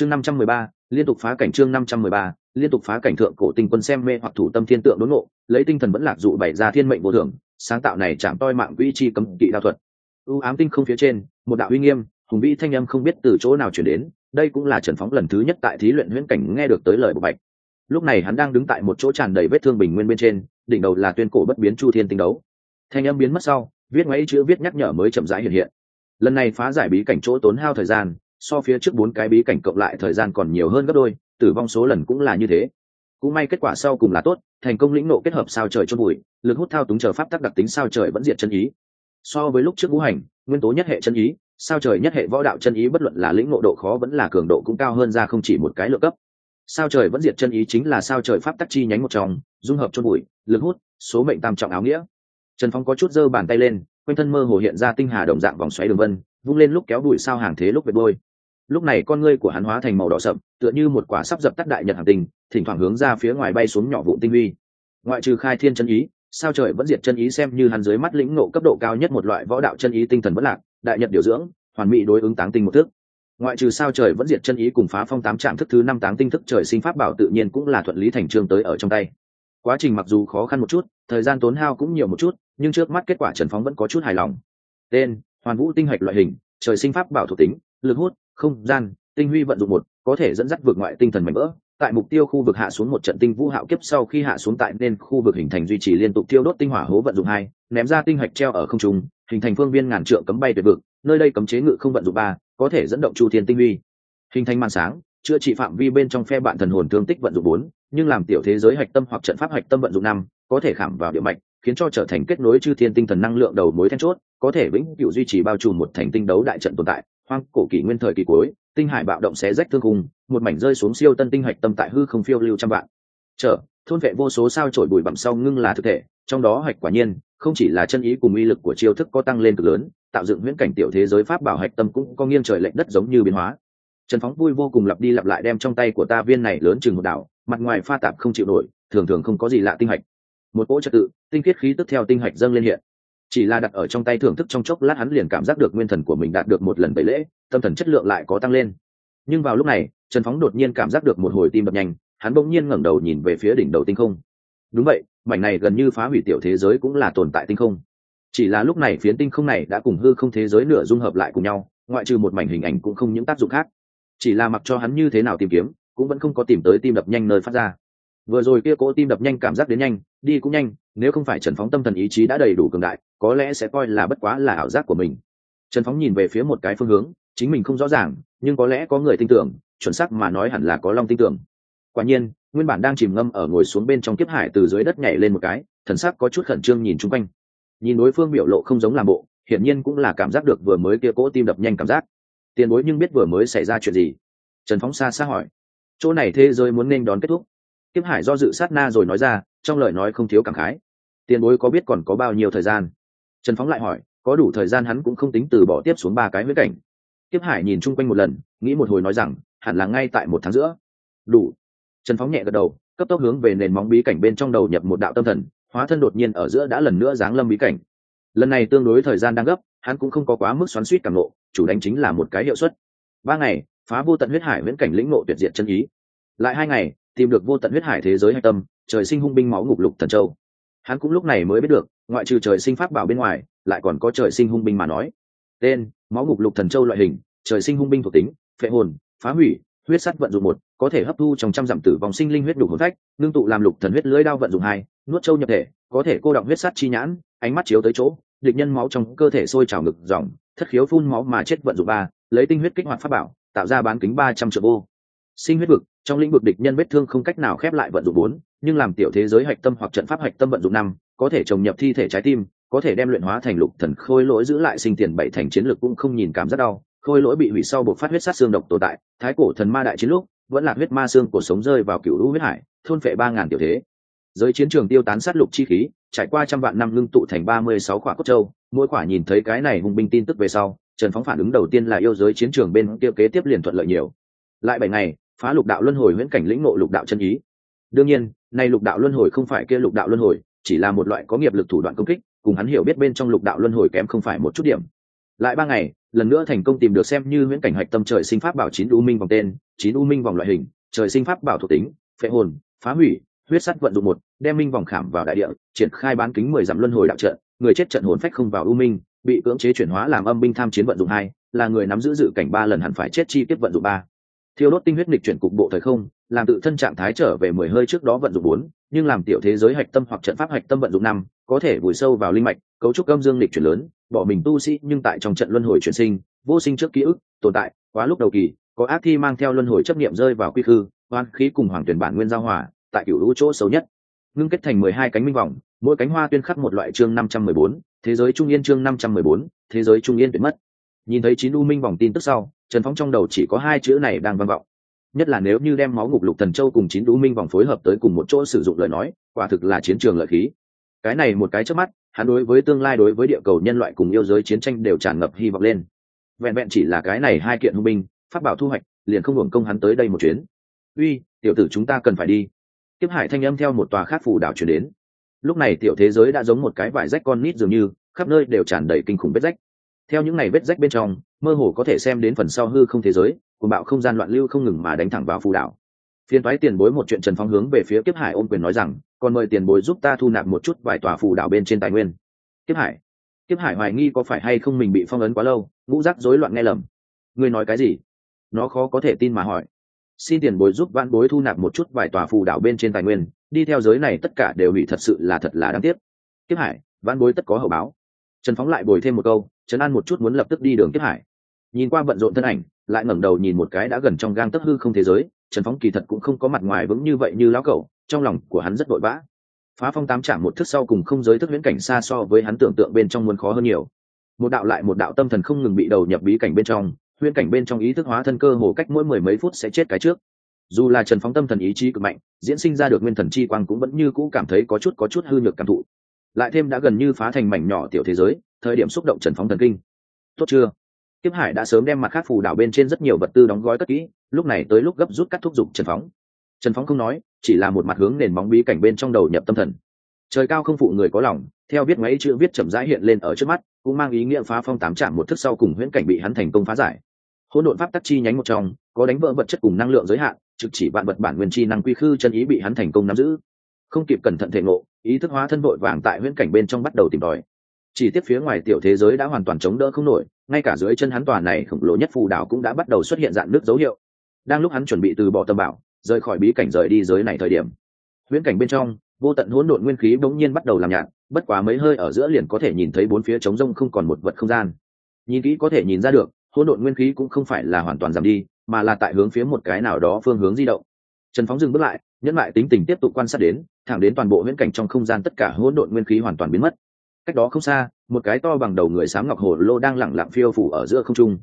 chương năm trăm mười ba, liên tục phá cảnh chương năm trăm mười ba, liên tục phá cảnh thượng cổ tinh quân xem mê hoặc thủ tâm thiên tượng đốn ngộ, lấy tinh thần vẫn lạc dụ bày ra thiên mệnh vô thường, sáng tạo này chạm toi mạng quỹ chi cấm kỵ đao thuật. Ưu ám tinh không phía trên, một đạo uy nghiêm, hùng vĩ thanh âm không biết từ chỗ nào chuyển đến, đây cũng là trần phóng lần thứ nhất tại thí luyện huyễn cảnh nghe được tới lời bộ bạch. Lúc này hắn đang đứng tại một chỗ tràn đầy vết thương bình nguyên bên trên, đỉnh đầu là tuyên cổ bất biến chu thiên tinh đấu. Thanh âm biến mất sau, viết ngoáy chữ viết nhắc nhở mới chậm rãi hiện hiện. Lần này phá giải bí cảnh chỗ tốn hao thời gian so phía trước bốn cái bí cảnh cộng lại thời gian còn nhiều hơn gấp đôi, tử vong số lần cũng là như thế. Cũng may kết quả sau cùng là tốt, thành công lĩnh nộ kết hợp sao trời chôn bụi lực hút thao túng chờ pháp tắc đặc tính sao trời vẫn diệt chân ý. So với lúc trước ngũ hành, nguyên tố nhất hệ chân ý, sao trời nhất hệ võ đạo chân ý bất luận là lĩnh ngộ độ khó vẫn là cường độ cũng cao hơn ra không chỉ một cái lượng cấp. Sao trời vẫn diệt chân ý chính là sao trời pháp tắc chi nhánh một trong, dung hợp chôn bụi lực hút, số mệnh tam trọng áo nghĩa. Trần phong có chút giơ bàn tay lên, quanh thân mơ hồ hiện ra tinh hà đồng dạng vòng xoáy đường vân, vung lên lúc kéo bụi sao hàng thế lúc về đôi lúc này con ngươi của hắn hóa thành màu đỏ sậm, tựa như một quả sắp dập tắt đại nhật hàng tình, thỉnh thoảng hướng ra phía ngoài bay xuống nhỏ vụ tinh vi. Ngoại trừ khai thiên chân ý, sao trời vẫn diệt chân ý xem như hắn dưới mắt lĩnh nộ cấp độ cao nhất một loại võ đạo chân ý tinh thần bất lạc, đại nhật điều dưỡng, hoàn mỹ đối ứng táng tinh một thước. ngoại trừ sao trời vẫn diệt chân ý cùng phá phong tám trạm thức thứ năm táng tinh thức trời sinh pháp bảo tự nhiên cũng là thuận lý thành trương tới ở trong tay. Quá trình mặc dù khó khăn một chút, thời gian tốn hao cũng nhiều một chút, nhưng trước mắt kết quả trần phóng vẫn có chút hài lòng. Tên, hoàn vũ tinh hạch loại hình, trời sinh pháp bảo thuộc tính lực hút, không, gian, tinh huy vận dụng một, có thể dẫn dắt vượt ngoại tinh thần mạnh vỡ. Tại mục tiêu khu vực hạ xuống một trận tinh vũ hạo kiếp sau khi hạ xuống tại nên khu vực hình thành duy trì liên tục tiêu đốt tinh hỏa hố vận dụng hai, ném ra tinh hạch treo ở không trung, hình thành phương viên ngàn trượng cấm bay tuyệt vực, nơi đây cấm chế ngự không vận dụng ba, có thể dẫn động chu thiên tinh huy. Hình thành màn sáng, chữa trị phạm vi bên trong phe bạn thần hồn thương tích vận dụng bốn, nhưng làm tiểu thế giới hạch tâm hoặc trận pháp hạch tâm vận dụng năm, có thể khảm vào địa mạch, khiến cho trở thành kết nối chư thiên tinh thần năng lượng đầu mối then chốt, có thể vĩnh cửu duy trì bao trùm một thành tinh đấu đại trận tồn tại hoang cổ kỷ nguyên thời kỳ cuối tinh hải bạo động xé rách thương cùng, một mảnh rơi xuống siêu tân tinh hạch tâm tại hư không phiêu lưu trăm vạn. Trở thôn vệ vô số sao trổi bụi bặm sau ngưng là thực thể trong đó hạch quả nhiên không chỉ là chân ý cùng uy lực của chiêu thức có tăng lên cực lớn tạo dựng viễn cảnh tiểu thế giới pháp bảo hạch tâm cũng có nghiêng trời lệnh đất giống như biến hóa. Trần phóng vui vô cùng lặp đi lặp lại đem trong tay của ta viên này lớn chừng một đảo mặt ngoài pha tạp không chịu nổi thường thường không có gì lạ tinh hạch. Một cỗ trật tự tinh khiết khí tức theo tinh hạch dâng lên hiện chỉ là đặt ở trong tay thưởng thức trong chốc lát hắn liền cảm giác được nguyên thần của mình đạt được một lần bảy lễ, tâm thần chất lượng lại có tăng lên. Nhưng vào lúc này, trần phóng đột nhiên cảm giác được một hồi tim đập nhanh, hắn bỗng nhiên ngẩng đầu nhìn về phía đỉnh đầu tinh không. Đúng vậy, mảnh này gần như phá hủy tiểu thế giới cũng là tồn tại tinh không. Chỉ là lúc này phiến tinh không này đã cùng hư không thế giới nửa dung hợp lại cùng nhau, ngoại trừ một mảnh hình ảnh cũng không những tác dụng khác. Chỉ là mặc cho hắn như thế nào tìm kiếm, cũng vẫn không có tìm tới tim đập nhanh nơi phát ra vừa rồi kia cỗ tim đập nhanh, cảm giác đến nhanh, đi cũng nhanh, nếu không phải trần phóng tâm thần ý chí đã đầy đủ cường đại, có lẽ sẽ coi là bất quá là ảo giác của mình. Trần phóng nhìn về phía một cái phương hướng, chính mình không rõ ràng, nhưng có lẽ có người tin tưởng, chuẩn xác mà nói hẳn là có long tin tưởng. Quả nhiên, nguyên bản đang chìm ngâm ở ngồi xuống bên trong kiếp hải từ dưới đất nhảy lên một cái, thần sắc có chút khẩn trương nhìn chung quanh. Nhìn đối phương biểu lộ không giống làm bộ, hiển nhiên cũng là cảm giác được vừa mới kia cỗ tim đập nhanh cảm giác. Tiền bối nhưng biết vừa mới xảy ra chuyện gì? Trần phóng xa xa hỏi. Chỗ này thế giới muốn nên đón kết thúc kiếp hải do dự sát na rồi nói ra, trong lời nói không thiếu cảm khái. Tiền bối có biết còn có bao nhiêu thời gian? Trần phóng lại hỏi, có đủ thời gian hắn cũng không tính từ bỏ tiếp xuống ba cái huyết cảnh. Kiếp hải nhìn chung quanh một lần, nghĩ một hồi nói rằng, hẳn là ngay tại một tháng giữa. Đủ. Trần phóng nhẹ gật đầu, cấp tốc hướng về nền móng bí cảnh bên trong đầu nhập một đạo tâm thần, hóa thân đột nhiên ở giữa đã lần nữa giáng lâm bí cảnh. Lần này tương đối thời gian đang gấp, hắn cũng không có quá mức xoắn suýt cảm nộ chủ đánh chính là một cái hiệu suất. Ba ngày, phá vô tận huyết hải viễn cảnh lĩnh ngộ tuyệt diện chân ý. Lại hai ngày tìm được vô tận huyết hải thế giới hạch tâm, trời sinh hung binh máu ngục lục thần châu. Hắn cũng lúc này mới biết được, ngoại trừ trời sinh pháp bảo bên ngoài, lại còn có trời sinh hung binh mà nói. Tên, máu ngục lục thần châu loại hình, trời sinh hung binh thuộc tính, phệ hồn, phá hủy, huyết sắt vận dụng một, có thể hấp thu trong trăm dặm tử vòng sinh linh huyết đủ hồn phách, ngưng tụ làm lục thần huyết lưỡi đao vận dụng hai, nuốt châu nhập thể, có thể cô động huyết sắt chi nhãn, ánh mắt chiếu tới chỗ, địch nhân máu trong cơ thể sôi trào ngực dòng, thất khiếu phun máu mà chết vận dụng ba, lấy tinh huyết kích hoạt pháp bảo, tạo ra bán kính ba trăm triệu vô sinh huyết vực, trong lĩnh vực địch nhân vết thương không cách nào khép lại vận dụng bốn, nhưng làm tiểu thế giới hạch tâm hoặc trận pháp hạch tâm vận dụng năm, có thể trồng nhập thi thể trái tim, có thể đem luyện hóa thành lục thần khôi lỗi giữ lại sinh tiền bảy thành chiến lược cũng không nhìn cảm giác đau. Khôi lỗi bị hủy sau buộc phát huyết sát xương độc tồn tại, thái cổ thần ma đại chiến lúc, vẫn là huyết ma xương của sống rơi vào cựu lũ huyết hải, thôn phệ ba ngàn tiểu thế. Giới chiến trường tiêu tán sát lục chi khí, trải qua trăm vạn năm ngưng tụ thành ba mươi sáu quả cốt châu, mỗi quả nhìn thấy cái này hung binh tin tức về sau, trần phóng phản ứng đầu tiên là yêu giới chiến trường bên kia kế tiếp liền thuận lợi nhiều. Lại bảy ngày phá lục đạo luân hồi huyễn cảnh lĩnh ngộ lục đạo chân ý. Đương nhiên, nay lục đạo luân hồi không phải kia lục đạo luân hồi, chỉ là một loại có nghiệp lực thủ đoạn công kích, cùng hắn hiểu biết bên trong lục đạo luân hồi kém không phải một chút điểm. Lại ba ngày, lần nữa thành công tìm được xem như huyễn cảnh hạch tâm trời sinh pháp bảo chín u minh vòng tên, chín u minh vòng loại hình, trời sinh pháp bảo thuộc tính, phệ hồn, phá hủy, huyết sắt vận dụng một, đem minh vòng khảm vào đại địa, triển khai bán kính mười dặm luân hồi đạo trận, người chết trận hồn phách không vào u minh, bị cưỡng chế chuyển hóa làm âm binh tham chiến vận dụng hai, là người nắm giữ dự cảnh ba lần hẳn phải chết chi tiết vận dụng ba thiêu đốt tinh huyết nghịch chuyển cục bộ thời không, làm tự thân trạng thái trở về mười hơi trước đó vận dụng bốn, nhưng làm tiểu thế giới hạch tâm hoặc trận pháp hạch tâm vận dụng năm, có thể vùi sâu vào linh mạch, cấu trúc âm dương lịch chuyển lớn, bỏ mình tu sĩ nhưng tại trong trận luân hồi chuyển sinh, vô sinh trước ký ức, tồn tại, quá lúc đầu kỳ, có ác thi mang theo luân hồi chấp niệm rơi vào quy khư hoan khí cùng hoàng tuyển bản nguyên giao hòa, tại cửu lũ chỗ xấu nhất. Ngưng kết thành mười hai cánh minh vòng, mỗi cánh hoa tuyên khắc một loại chương năm trăm mười bốn, thế giới trung yên chương năm trăm mười bốn, thế giới trung yên tuyệt mất nhìn thấy chín u minh vòng tin tức sau, trần phóng trong đầu chỉ có hai chữ này đang vang vọng. Nhất là nếu như đem máu ngục lục thần châu cùng chín u minh vòng phối hợp tới cùng một chỗ sử dụng lời nói, quả thực là chiến trường lợi khí. Cái này một cái trước mắt, hắn đối với tương lai đối với địa cầu nhân loại cùng yêu giới chiến tranh đều tràn ngập hy vọng lên. Vẹn vẹn chỉ là cái này hai kiện hung binh phát bảo thu hoạch, liền không hưởng công hắn tới đây một chuyến. Uy, tiểu tử chúng ta cần phải đi. Tiếp hải thanh âm theo một tòa khác phù đảo chuyển đến. Lúc này tiểu thế giới đã giống một cái vải rách con nít dường như, khắp nơi đều tràn đầy kinh khủng vết rách theo những ngày vết rách bên trong, mơ hồ có thể xem đến phần sau hư không thế giới cùng bạo không gian loạn lưu không ngừng mà đánh thẳng vào phù đảo. Phiên toái tiền bối một chuyện trần phong hướng về phía kiếp hải ôm quyền nói rằng, còn mời tiền bối giúp ta thu nạp một chút vài tòa phù đảo bên trên tài nguyên. Kiếp hải kiếp hải hoài nghi có phải hay không mình bị phong ấn quá lâu, ngũ rắc rối loạn nghe lầm. Ngươi nói cái gì? Nó khó có thể tin mà hỏi. Xin tiền bối giúp vãn bối thu nạp một chút vài tòa phù đảo bên trên tài nguyên, đi theo giới này tất cả đều bị thật sự là thật là đáng tiếc. Kiếp hải, vãn bối tất có hậu báo. Trần phóng lại bồi thêm một câu chấn an một chút muốn lập tức đi đường tiếp hải. Nhìn qua bận rộn thân ảnh, lại ngẩng đầu nhìn một cái đã gần trong gang tấc hư không thế giới, trần phóng kỳ thật cũng không có mặt ngoài vững như vậy như lão cẩu, trong lòng của hắn rất vội vã phá phong tám chạm một thức sau cùng không giới thức viễn cảnh xa so với hắn tưởng tượng bên trong muốn khó hơn nhiều. Một đạo lại một đạo tâm thần không ngừng bị đầu nhập bí cảnh bên trong, huyễn cảnh bên trong ý thức hóa thân cơ hồ cách mỗi mười mấy phút sẽ chết cái trước. Dù là trần phóng tâm thần ý chí cực mạnh, diễn sinh ra được nguyên thần chi quang cũng vẫn như cũ cảm thấy có chút có chút hư nhược cảm thụ. Lại thêm đã gần như phá thành mảnh nhỏ tiểu thế giới thời điểm xúc động trần phóng thần kinh. Tốt chưa? Kiếp hải đã sớm đem mặt khác phù đảo bên trên rất nhiều vật tư đóng gói cất kỹ, lúc này tới lúc gấp rút cắt thúc giục trần phóng. Trần phóng không nói, chỉ là một mặt hướng nền bóng bí cảnh bên trong đầu nhập tâm thần. Trời cao không phụ người có lòng, theo viết mấy chữ viết chậm rãi hiện lên ở trước mắt, cũng mang ý nghĩa phá phong tám trạm một thức sau cùng huyễn cảnh bị hắn thành công phá giải. Hỗn độn pháp tắc chi nhánh một trong, có đánh vỡ vật chất cùng năng lượng giới hạn, trực chỉ vạn vật bản nguyên chi năng quy khư chân ý bị hắn thành công nắm giữ. Không kịp cẩn thận thể ngộ, ý thức hóa thân vội vàng tại huyễn cảnh bên trong bắt đầu tìm tòi chỉ tiếp phía ngoài tiểu thế giới đã hoàn toàn chống đỡ không nổi, ngay cả dưới chân hắn tòa này khổng lồ nhất phù đảo cũng đã bắt đầu xuất hiện dạng nước dấu hiệu. Đang lúc hắn chuẩn bị từ bỏ tâm bảo, rời khỏi bí cảnh rời đi giới này thời điểm, huyễn cảnh bên trong, vô tận hỗn độn nguyên khí bỗng nhiên bắt đầu làm nhạt, bất quá mấy hơi ở giữa liền có thể nhìn thấy bốn phía trống rông không còn một vật không gian. Nhìn kỹ có thể nhìn ra được, hỗn độn nguyên khí cũng không phải là hoàn toàn giảm đi, mà là tại hướng phía một cái nào đó phương hướng di động. Trần phóng dừng bước lại, nhẫn lại tính tình tiếp tục quan sát đến, thẳng đến toàn bộ huyễn cảnh trong không gian tất cả hỗn độn nguyên khí hoàn toàn biến mất cách đó không xa, một cái to bằng đầu người sáng ngọc hồ lô đang lẳng lặng phiêu phủ ở giữa không trung.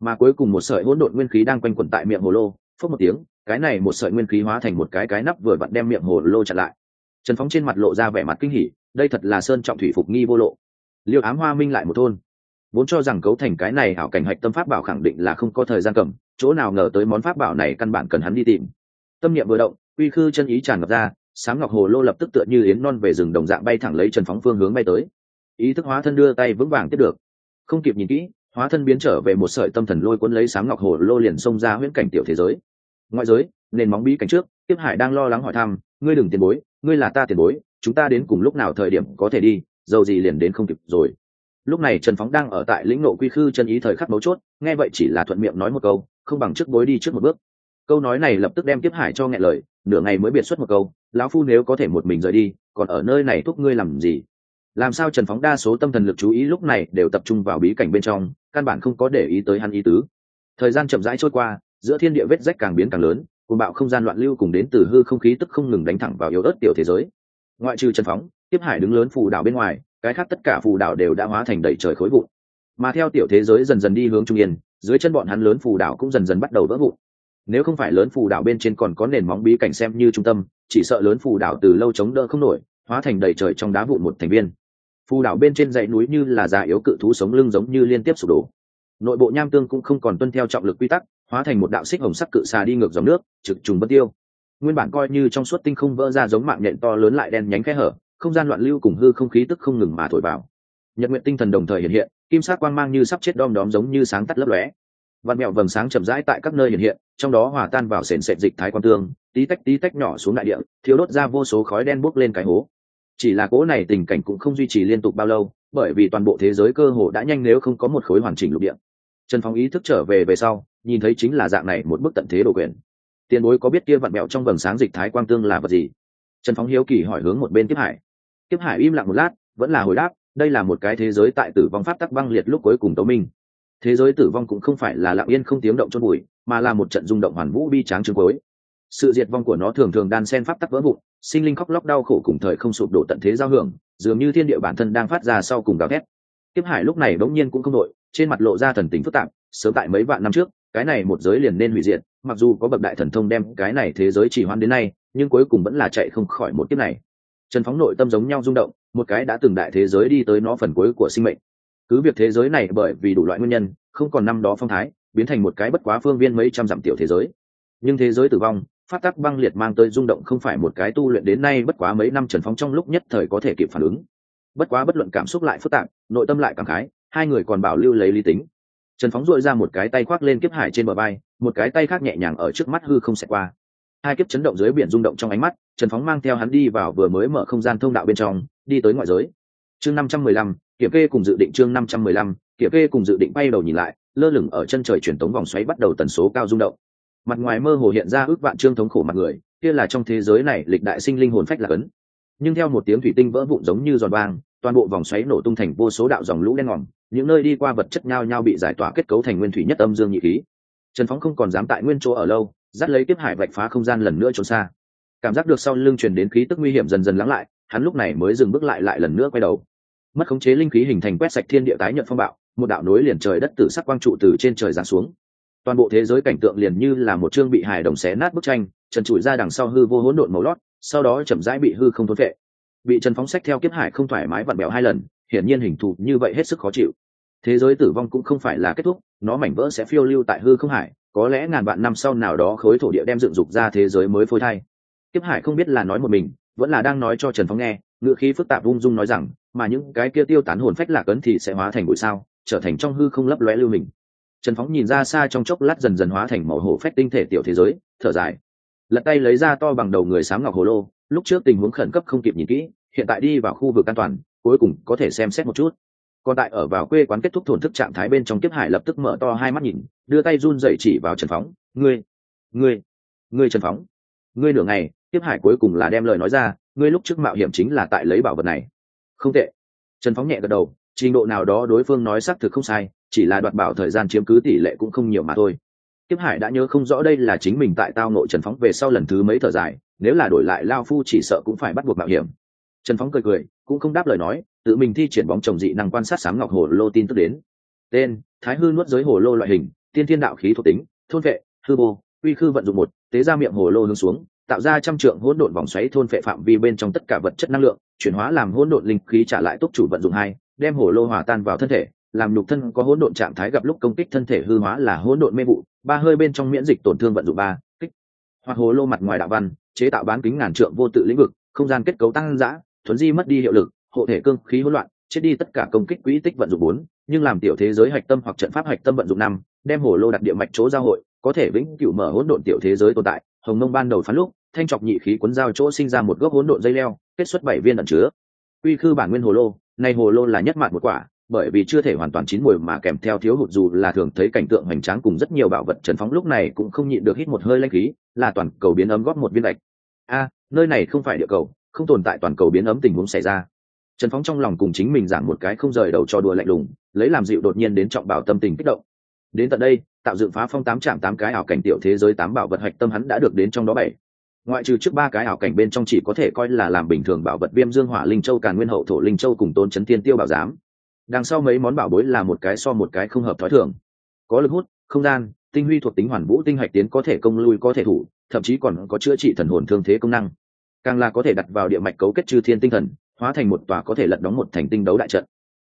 Mà cuối cùng một sợi hỗn độn nguyên khí đang quanh quẩn tại miệng hồ lô phớt một tiếng, cái này một sợi nguyên khí hóa thành một cái cái nắp vừa vặn đem miệng hồ lô chặn lại. Trần phóng trên mặt lộ ra vẻ mặt kinh hỉ, đây thật là sơn trọng thủy phục nghi vô lộ. Liêu ám hoa minh lại một thôn. Vốn cho rằng cấu thành cái này hảo cảnh hạch tâm pháp bảo khẳng định là không có thời gian cầm, chỗ nào ngờ tới món pháp bảo này căn bản cần hắn đi tìm. Tâm niệm vừa động uy khư chân ý tràn ngập ra sáng ngọc hồ lô lập tức tựa như yến non về rừng đồng dạng bay thẳng lấy trần phóng phương hướng bay tới ý thức hóa thân đưa tay vững vàng tiếp được. Không kịp nhìn kỹ, hóa thân biến trở về một sợi tâm thần lôi cuốn lấy sáng ngọc hồ lô liền xông ra huyễn cảnh tiểu thế giới. Ngoại giới, nền móng bí cảnh trước tiếp hải đang lo lắng hỏi thăm, ngươi đừng tiền bối, ngươi là ta tiền bối, chúng ta đến cùng lúc nào thời điểm có thể đi, dầu gì liền đến không kịp rồi. Lúc này trần phóng đang ở tại lĩnh nộ quy khư chân ý thời khắc mấu chốt, nghe vậy chỉ là thuận miệng nói một câu, không bằng trước bối đi trước một bước. Câu nói này lập tức đem tiếp hải cho nghe lời, nửa ngày mới biệt xuất một câu, lão phu nếu có thể một mình rời đi, còn ở nơi này thúc ngươi làm gì? Làm sao trần phóng đa số tâm thần lực chú ý lúc này đều tập trung vào bí cảnh bên trong, căn bản không có để ý tới hắn ý tứ. Thời gian chậm rãi trôi qua, giữa thiên địa vết rách càng biến càng lớn cùng bạo không gian loạn lưu cùng đến từ hư không khí tức không ngừng đánh thẳng vào yếu ớt tiểu thế giới. Ngoại trừ trần phóng, tiếp hải đứng lớn phù đảo bên ngoài, cái khác tất cả phù đảo đều đã hóa thành đầy trời khối vụn. Mà theo tiểu thế giới dần dần đi hướng trung yên, dưới chân bọn hắn lớn phù đảo cũng dần dần bắt đầu vỡ vụn. Nếu không phải lớn phù đảo bên trên còn có nền móng bí cảnh xem như trung tâm, chỉ sợ lớn phù đảo từ lâu chống đỡ không nổi, hóa thành đầy trời trong đá vụn một thành viên phù đảo bên trên dãy núi như là già yếu cự thú sống lưng giống như liên tiếp sụp đổ. Nội bộ nham tương cũng không còn tuân theo trọng lực quy tắc, hóa thành một đạo xích hồng sắc cự xà đi ngược dòng nước, trực trùng bất tiêu. Nguyên bản coi như trong suốt tinh không vỡ ra giống mạng nhện to lớn lại đen nhánh khe hở, không gian loạn lưu cùng hư không khí tức không ngừng mà thổi vào. Nhật nguyện tinh thần đồng thời hiện hiện, kim sắc quang mang như sắp chết đom đóm giống như sáng tắt lấp lóe. Vạn mẹo vầng sáng chậm rãi tại các nơi hiện hiện, trong đó hòa tan vào sền sệt dịch thái quan tương, tí tách tí tách nhỏ xuống đại địa thiếu đốt ra vô số khói đen bốc lên cái hố chỉ là cỗ này tình cảnh cũng không duy trì liên tục bao lâu, bởi vì toàn bộ thế giới cơ hồ đã nhanh nếu không có một khối hoàn chỉnh lục địa. Trần phong ý thức trở về về sau, nhìn thấy chính là dạng này một bức tận thế đồ quyền. Tiền bối có biết kia vặn mẹo trong vầng sáng dịch thái quang tương là vật gì? Trần Phong hiếu kỳ hỏi hướng một bên tiếp hải. Tiếp hải im lặng một lát, vẫn là hồi đáp, đây là một cái thế giới tại tử vong pháp tắc băng liệt lúc cuối cùng tấu minh. Thế giới tử vong cũng không phải là lặng yên không tiếng động chôn bụi, mà là một trận rung động hoàn vũ bi tráng trường cuối sự diệt vong của nó thường thường đan sen pháp tắc vỡ vụn, sinh linh khóc lóc đau khổ cùng thời không sụp đổ tận thế giao hưởng, dường như thiên địa bản thân đang phát ra sau cùng gào thét. Kiếp hải lúc này bỗng nhiên cũng không đội trên mặt lộ ra thần tính phức tạp, sớm tại mấy vạn năm trước, cái này một giới liền nên hủy diệt, mặc dù có bậc đại thần thông đem cái này thế giới chỉ hoan đến nay, nhưng cuối cùng vẫn là chạy không khỏi một kiếp này. Trần phóng nội tâm giống nhau rung động, một cái đã từng đại thế giới đi tới nó phần cuối của sinh mệnh. Cứ việc thế giới này bởi vì đủ loại nguyên nhân, không còn năm đó phong thái, biến thành một cái bất quá phương viên mấy trăm dặm tiểu thế giới. Nhưng thế giới tử vong phát tắc băng liệt mang tới rung động không phải một cái tu luyện đến nay bất quá mấy năm trần phóng trong lúc nhất thời có thể kịp phản ứng. Bất quá bất luận cảm xúc lại phức tạp, nội tâm lại cảm khái, hai người còn bảo lưu lấy lý tính. Trần phóng dội ra một cái tay khoác lên kiếp hải trên bờ bay một cái tay khác nhẹ nhàng ở trước mắt hư không xẹt qua. Hai kiếp chấn động dưới biển rung động trong ánh mắt, trần phóng mang theo hắn đi vào vừa mới mở không gian thông đạo bên trong, đi tới ngoại giới. Chương năm trăm mười lăm, kiểm kê cùng dự định chương năm trăm mười lăm, kiểm kê cùng dự định bay đầu nhìn lại, lơ lửng ở chân trời truyền tống vòng xoáy bắt đầu tần số cao rung động mặt ngoài mơ hồ hiện ra ước vạn trương thống khổ mặt người, kia là trong thế giới này lịch đại sinh linh hồn phách là cấn nhưng theo một tiếng thủy tinh vỡ vụn giống như giòn vang, toàn bộ vòng xoáy nổ tung thành vô số đạo dòng lũ đen ngòm, những nơi đi qua vật chất nhau nhau bị giải tỏa kết cấu thành nguyên thủy nhất âm dương nhị khí. Trần phóng không còn dám tại nguyên chỗ ở lâu, dắt lấy tiếp hải vạch phá không gian lần nữa trốn xa. Cảm giác được sau lưng truyền đến khí tức nguy hiểm dần dần lắng lại, hắn lúc này mới dừng bước lại lại lần nữa quay đầu. Mất khống chế linh khí hình thành quét sạch thiên địa tái nhận phong bạo, một đạo nối liền trời đất tử sắc quang trụ từ trên trời giáng xuống toàn bộ thế giới cảnh tượng liền như là một chương bị hài đồng xé nát bức tranh, trần trụi ra đằng sau hư vô hỗn độn màu lót, sau đó chậm rãi bị hư không thốn vệ bị trần phóng sách theo kiếp hải không thoải mái vặn bèo hai lần, hiển nhiên hình thù như vậy hết sức khó chịu. Thế giới tử vong cũng không phải là kết thúc, nó mảnh vỡ sẽ phiêu lưu tại hư không hải, có lẽ ngàn vạn năm sau nào đó khối thổ địa đem dựng dục ra thế giới mới phôi thai. Kiếp hải không biết là nói một mình, vẫn là đang nói cho trần phóng nghe ngựa khí phức tạp ung dung nói rằng, mà những cái kia tiêu tán hồn phách lạc ấn thì sẽ hóa thành bụi sao, trở thành trong hư không lấp lóe lưu mình trần phóng nhìn ra xa trong chốc lát dần dần hóa thành màu hổ phách tinh thể tiểu thế giới, thở dài. Lật tay lấy ra to bằng đầu người sáng ngọc hồ lô, lúc trước tình huống khẩn cấp không kịp nhìn kỹ, hiện tại đi vào khu vực an toàn, cuối cùng có thể xem xét một chút. Còn tại ở vào quê quán kết thúc thổn thức trạng thái bên trong kiếp hải lập tức mở to hai mắt nhìn, đưa tay run dậy chỉ vào trần phóng. Ngươi ngươi ngươi trần phóng, ngươi nửa ngày, kiếp hải cuối cùng là đem lời nói ra, ngươi lúc trước mạo hiểm chính là tại lấy bảo vật này. Không tệ. Trần phóng nhẹ gật đầu, trình độ nào đó đối phương nói xác thực không sai chỉ là đoạt bảo thời gian chiếm cứ tỷ lệ cũng không nhiều mà thôi. Kiếp hải đã nhớ không rõ đây là chính mình tại tao nội trần phóng về sau lần thứ mấy thở dài, nếu là đổi lại lao phu chỉ sợ cũng phải bắt buộc mạo hiểm. Trần phóng cười cười, cũng không đáp lời nói, tự mình thi triển bóng trồng dị năng quan sát sáng ngọc hồ lô tin tức đến. Tên, thái hư nuốt giới hồ lô loại hình, tiên thiên đạo khí thuộc tính, thôn vệ, hư bô uy khư vận dụng một, tế ra miệng hồ lô hướng xuống, tạo ra trăm trượng hỗn độn vòng xoáy thôn vệ phạm vi bên trong tất cả vật chất năng lượng, chuyển hóa làm hỗn độn linh khí trả lại túc chủ vận dụng hai, đem hồ lô hòa tan vào thân thể làm nhục thân có hỗn độn trạng thái gặp lúc công kích thân thể hư hóa là hỗn độn mê vụ, ba hơi bên trong miễn dịch tổn thương vận dụng ba, kích. Hoặc hồ lô mặt ngoài đạo văn, chế tạo bán kính ngàn trượng vô tự lĩnh vực, không gian kết cấu tăng giã thuấn di mất đi hiệu lực, hộ thể cương khí hỗn loạn, chết đi tất cả công kích quỹ tích vận dụng bốn, nhưng làm tiểu thế giới hạch tâm hoặc trận pháp hạch tâm vận dụng năm, đem hồ lô đặt địa mạch chỗ giao hội, có thể vĩnh cửu mở hỗn độn tiểu thế giới tồn tại. Hồng nông ban đầu phán lúc, thanh chọc nhị khí cuốn giao chỗ sinh ra một gốc hỗn độn dây leo, kết xuất bảy viên ẩn chứa. Uy khư bản nguyên hồ lô, nay hồ lô là nhất mạn một quả bởi vì chưa thể hoàn toàn chín mùi mà kèm theo thiếu hụt dù là thường thấy cảnh tượng hoành tráng cùng rất nhiều bảo vật trần phóng lúc này cũng không nhịn được hít một hơi lanh khí, là toàn cầu biến ấm góp một viên lạch a, nơi này không phải địa cầu, không tồn tại toàn cầu biến ấm tình huống xảy ra. Trần phóng trong lòng cùng chính mình giảng một cái không rời đầu cho đùa lạnh lùng, lấy làm dịu đột nhiên đến trọng bảo tâm tình kích động. Đến tận đây, tạo dựng phá phong tám trạm tám cái ảo cảnh tiểu thế giới tám bảo vật hạch tâm hắn đã được đến trong đó bảy. Ngoại trừ trước ba cái ảo cảnh bên trong chỉ có thể coi là làm bình thường bảo vật viêm dương hỏa linh châu càn nguyên hậu thổ linh châu cùng tôn chấn thiên tiêu bảo giám đằng sau mấy món bảo bối là một cái so một cái không hợp thói thường. Có lực hút, không gian, tinh huy thuộc tính hoàn vũ tinh hạch tiến có thể công lui có thể thủ, thậm chí còn có chữa trị thần hồn thương thế công năng. Càng là có thể đặt vào địa mạch cấu kết chư thiên tinh thần, hóa thành một tòa có thể lật đóng một thành tinh đấu đại trận.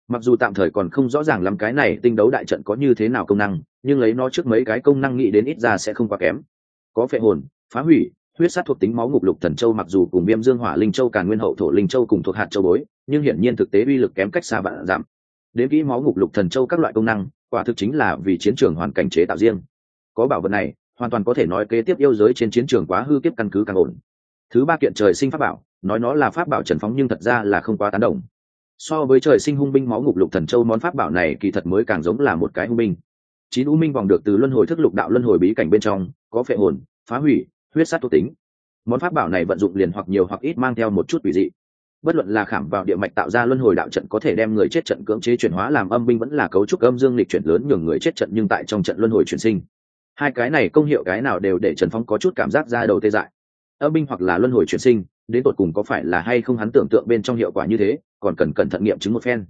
Mặc dù tạm thời còn không rõ ràng lắm cái này tinh đấu đại trận có như thế nào công năng, nhưng lấy nó trước mấy cái công năng nghĩ đến ít ra sẽ không quá kém. Có phệ hồn, phá hủy, huyết sát thuộc tính máu ngục lục thần châu mặc dù cùng viêm dương hỏa linh châu càn nguyên hậu thổ linh châu cùng thuộc hạt châu bối, nhưng hiển nhiên thực tế uy lực kém cách xa vạn giảm đến kỹ máu ngục lục thần châu các loại công năng, quả thực chính là vì chiến trường hoàn cảnh chế tạo riêng. Có bảo vật này, hoàn toàn có thể nói kế tiếp yêu giới trên chiến trường quá hư kiếp căn cứ càng ổn. Thứ ba kiện trời sinh pháp bảo, nói nó là pháp bảo trần phóng nhưng thật ra là không quá tán đồng. So với trời sinh hung binh máu ngục lục thần châu, món pháp bảo này kỳ thật mới càng giống là một cái hung binh. Chín u minh vòng được từ luân hồi thức lục đạo luân hồi bí cảnh bên trong, có phệ hồn, phá hủy, huyết sát thuộc tính. Món pháp bảo này vận dụng liền hoặc nhiều hoặc ít mang theo một chút quỷ dị bất luận là khảm vào địa mạch tạo ra luân hồi đạo trận có thể đem người chết trận cưỡng chế chuyển hóa làm âm binh vẫn là cấu trúc âm dương lịch chuyển lớn nhường người chết trận nhưng tại trong trận luân hồi chuyển sinh. Hai cái này công hiệu cái nào đều để trần phong có chút cảm giác ra đầu tê dại. Âm binh hoặc là luân hồi chuyển sinh, đến tột cùng có phải là hay không hắn tưởng tượng bên trong hiệu quả như thế, còn cần cẩn thận nghiệm chứng một phen.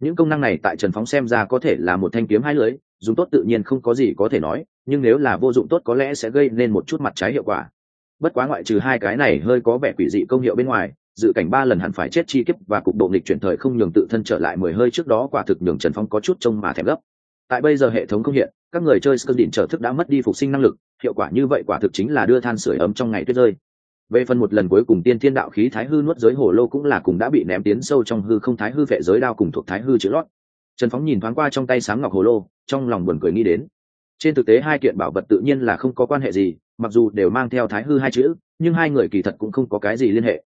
Những công năng này tại trần phóng xem ra có thể là một thanh kiếm hai lưới dùng tốt tự nhiên không có gì có thể nói, nhưng nếu là vô dụng tốt có lẽ sẽ gây nên một chút mặt trái hiệu quả. Bất quá ngoại trừ hai cái này hơi có vẻ quỷ dị công hiệu bên ngoài dự cảnh ba lần hẳn phải chết chi kiếp và cục độ nghịch chuyển thời không nhường tự thân trở lại mười hơi trước đó quả thực nhường trần phong có chút trông mà thèm gấp. Tại bây giờ hệ thống không hiện, các người chơi sơ đỉnh trở thức đã mất đi phục sinh năng lực, hiệu quả như vậy quả thực chính là đưa than sửa ấm trong ngày tuyết rơi. Về phần một lần cuối cùng tiên thiên đạo khí thái hư nuốt giới hồ lô cũng là cùng đã bị ném tiến sâu trong hư không thái hư vệ giới đao cùng thuộc thái hư chữ lót. Trần phóng nhìn thoáng qua trong tay sáng ngọc hồ lô, trong lòng buồn cười nghĩ đến. Trên thực tế hai kiện bảo vật tự nhiên là không có quan hệ gì, mặc dù đều mang theo thái hư hai chữ, nhưng hai người kỳ thật cũng không có cái gì liên hệ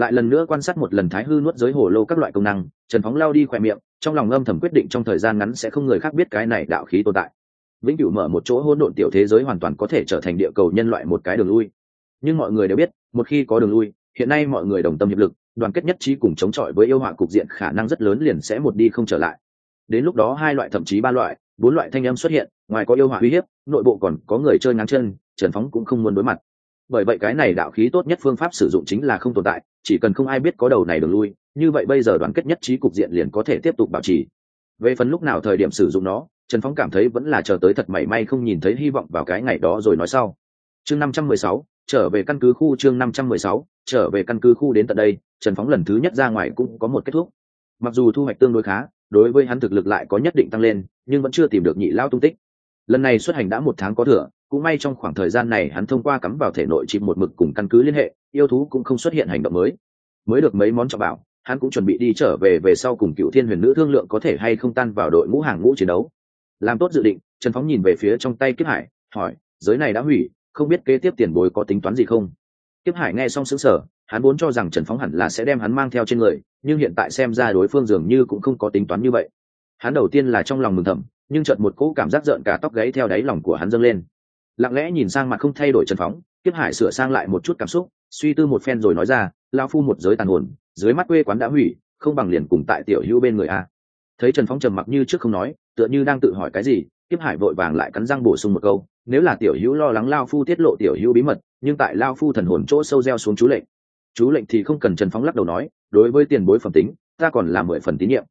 lại lần nữa quan sát một lần thái hư nuốt giới hồ lô các loại công năng, trần phóng lao đi khỏe miệng, trong lòng âm thầm quyết định trong thời gian ngắn sẽ không người khác biết cái này đạo khí tồn tại. Vĩnh cửu mở một chỗ hỗn độn tiểu thế giới hoàn toàn có thể trở thành địa cầu nhân loại một cái đường lui. Nhưng mọi người đều biết, một khi có đường lui, hiện nay mọi người đồng tâm hiệp lực, đoàn kết nhất trí cùng chống chọi với yêu họa cục diện khả năng rất lớn liền sẽ một đi không trở lại. Đến lúc đó hai loại thậm chí ba loại, bốn loại thanh âm xuất hiện, ngoài có yêu họa uy hiếp, nội bộ còn có người chơi ngang chân, trần phóng cũng không muốn đối mặt bởi vậy cái này đạo khí tốt nhất phương pháp sử dụng chính là không tồn tại, chỉ cần không ai biết có đầu này đường lui, như vậy bây giờ đoàn kết nhất trí cục diện liền có thể tiếp tục bảo trì. Về phần lúc nào thời điểm sử dụng nó, trần phóng cảm thấy vẫn là chờ tới thật mảy may không nhìn thấy hy vọng vào cái ngày đó rồi nói sau. Chương năm trăm mười sáu, trở về căn cứ khu chương năm trăm mười sáu, trở về căn cứ khu đến tận đây, trần phóng lần thứ nhất ra ngoài cũng có một kết thúc. Mặc dù thu hoạch tương đối khá, đối với hắn thực lực lại có nhất định tăng lên, nhưng vẫn chưa tìm được nhị lao tung tích. Lần này xuất hành đã một tháng có thừa cũng may trong khoảng thời gian này hắn thông qua cắm vào thể nội chìm một mực cùng căn cứ liên hệ, yêu thú cũng không xuất hiện hành động mới. Mới được mấy món trọng bảo, hắn cũng chuẩn bị đi trở về về sau cùng cựu thiên huyền nữ thương lượng có thể hay không tan vào đội ngũ hàng ngũ chiến đấu. Làm tốt dự định, trần phóng nhìn về phía trong tay kiếp hải, hỏi, giới này đã hủy, không biết kế tiếp tiền bối có tính toán gì không? Kiếp hải nghe xong xứng sở hắn vốn cho rằng trần phóng hẳn là sẽ đem hắn mang theo trên người, nhưng hiện tại xem ra đối phương dường như cũng không có tính toán như vậy. Hắn đầu tiên là trong lòng mừng thầm, nhưng chợt một cỗ cảm giác rợn cả tóc gáy theo đáy lòng của hắn dâng lên lặng lẽ nhìn sang mặt không thay đổi trần phóng, kiếp hải sửa sang lại một chút cảm xúc, suy tư một phen rồi nói ra lao phu một giới tàn hồn, dưới mắt quê quán đã hủy, không bằng liền cùng tại tiểu hữu bên người a. Thấy trần phóng trầm mặc như trước không nói, tựa như đang tự hỏi cái gì, kiếp hải vội vàng lại cắn răng bổ sung một câu, nếu là tiểu hữu lo lắng lao phu tiết lộ tiểu hữu bí mật, nhưng tại lao phu thần hồn chỗ sâu gieo xuống chú lệnh. Chú lệnh thì không cần trần phóng lắc đầu nói, đối với tiền bối phẩm tính, ta còn là mười phần tín nhiệm.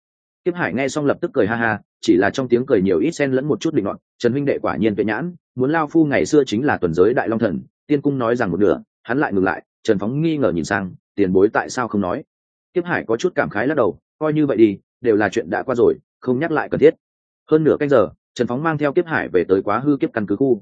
Tiếp hải nghe xong lập tức cười ha ha, chỉ là trong tiếng cười nhiều ít xen lẫn một chút định luận trần huynh đệ quả nhiên tuyệt nhãn, muốn lao phu ngày xưa chính là tuần giới đại long thần, tiên cung nói rằng một nửa, hắn lại ngừng lại, trần phóng nghi ngờ nhìn sang, tiền bối tại sao không nói? Tiếp hải có chút cảm khái lắc đầu, coi như vậy đi, đều là chuyện đã qua rồi, không nhắc lại cần thiết. Hơn nửa canh giờ, trần phóng mang theo kiếp hải về tới quá hư kiếp căn cứ khu.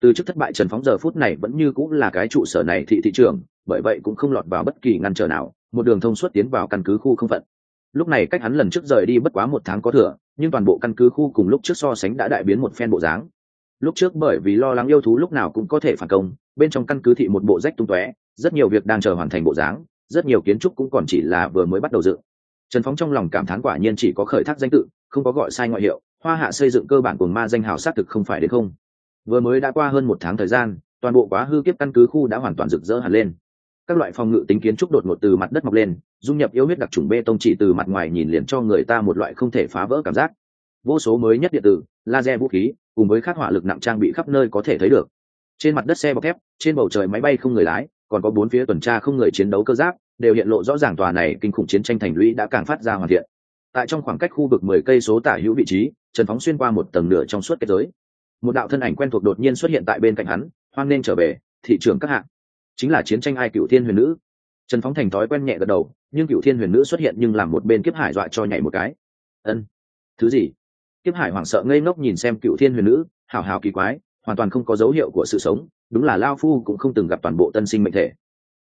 Từ trước thất bại trần phóng giờ phút này vẫn như cũng là cái trụ sở này thị thị trường bởi vậy cũng không lọt vào bất kỳ ngăn trở nào, một đường thông suốt tiến vào căn cứ khu không phận lúc này cách hắn lần trước rời đi bất quá một tháng có thừa, nhưng toàn bộ căn cứ khu cùng lúc trước so sánh đã đại biến một phen bộ dáng. Lúc trước bởi vì lo lắng yêu thú lúc nào cũng có thể phản công, bên trong căn cứ thị một bộ rách tung tóe, rất nhiều việc đang chờ hoàn thành bộ dáng, rất nhiều kiến trúc cũng còn chỉ là vừa mới bắt đầu dựng. Trần phóng trong lòng cảm thán quả nhiên chỉ có khởi thác danh tự, không có gọi sai ngoại hiệu, hoa hạ xây dựng cơ bản của ma danh hào xác thực không phải đến không. Vừa mới đã qua hơn một tháng thời gian, toàn bộ quá hư kiếp căn cứ khu đã hoàn toàn rực rỡ hẳn lên. Các loại phòng ngự tính kiến trúc đột ngột từ mặt đất mọc lên dung nhập yếu huyết đặc trùng bê tông chỉ từ mặt ngoài nhìn liền cho người ta một loại không thể phá vỡ cảm giác. Vô số mới nhất điện tử, laser vũ khí, cùng với các hỏa lực nặng trang bị khắp nơi có thể thấy được. Trên mặt đất xe bọc thép, trên bầu trời máy bay không người lái, còn có bốn phía tuần tra không người chiến đấu cơ giáp, đều hiện lộ rõ ràng tòa này kinh khủng chiến tranh thành lũy đã càng phát ra hoàn thiện. Tại trong khoảng cách khu vực mười cây số tả hữu vị trí, trần phóng xuyên qua một tầng nửa trong suốt kết giới. Một đạo thân ảnh quen thuộc đột nhiên xuất hiện tại bên cạnh hắn, hoan nên trở về, thị trường các hạng chính là chiến tranh ai cựu thiên huyền nữ trần phóng thành thói quen nhẹ gật đầu, nhưng cựu thiên huyền nữ xuất hiện nhưng làm một bên kiếp hải dọa cho nhảy một cái. Ân, thứ gì? Kiếp hải hoảng sợ ngây ngốc nhìn xem cựu thiên huyền nữ hào hào kỳ quái, hoàn toàn không có dấu hiệu của sự sống, đúng là lao phu cũng không từng gặp toàn bộ tân sinh mệnh thể.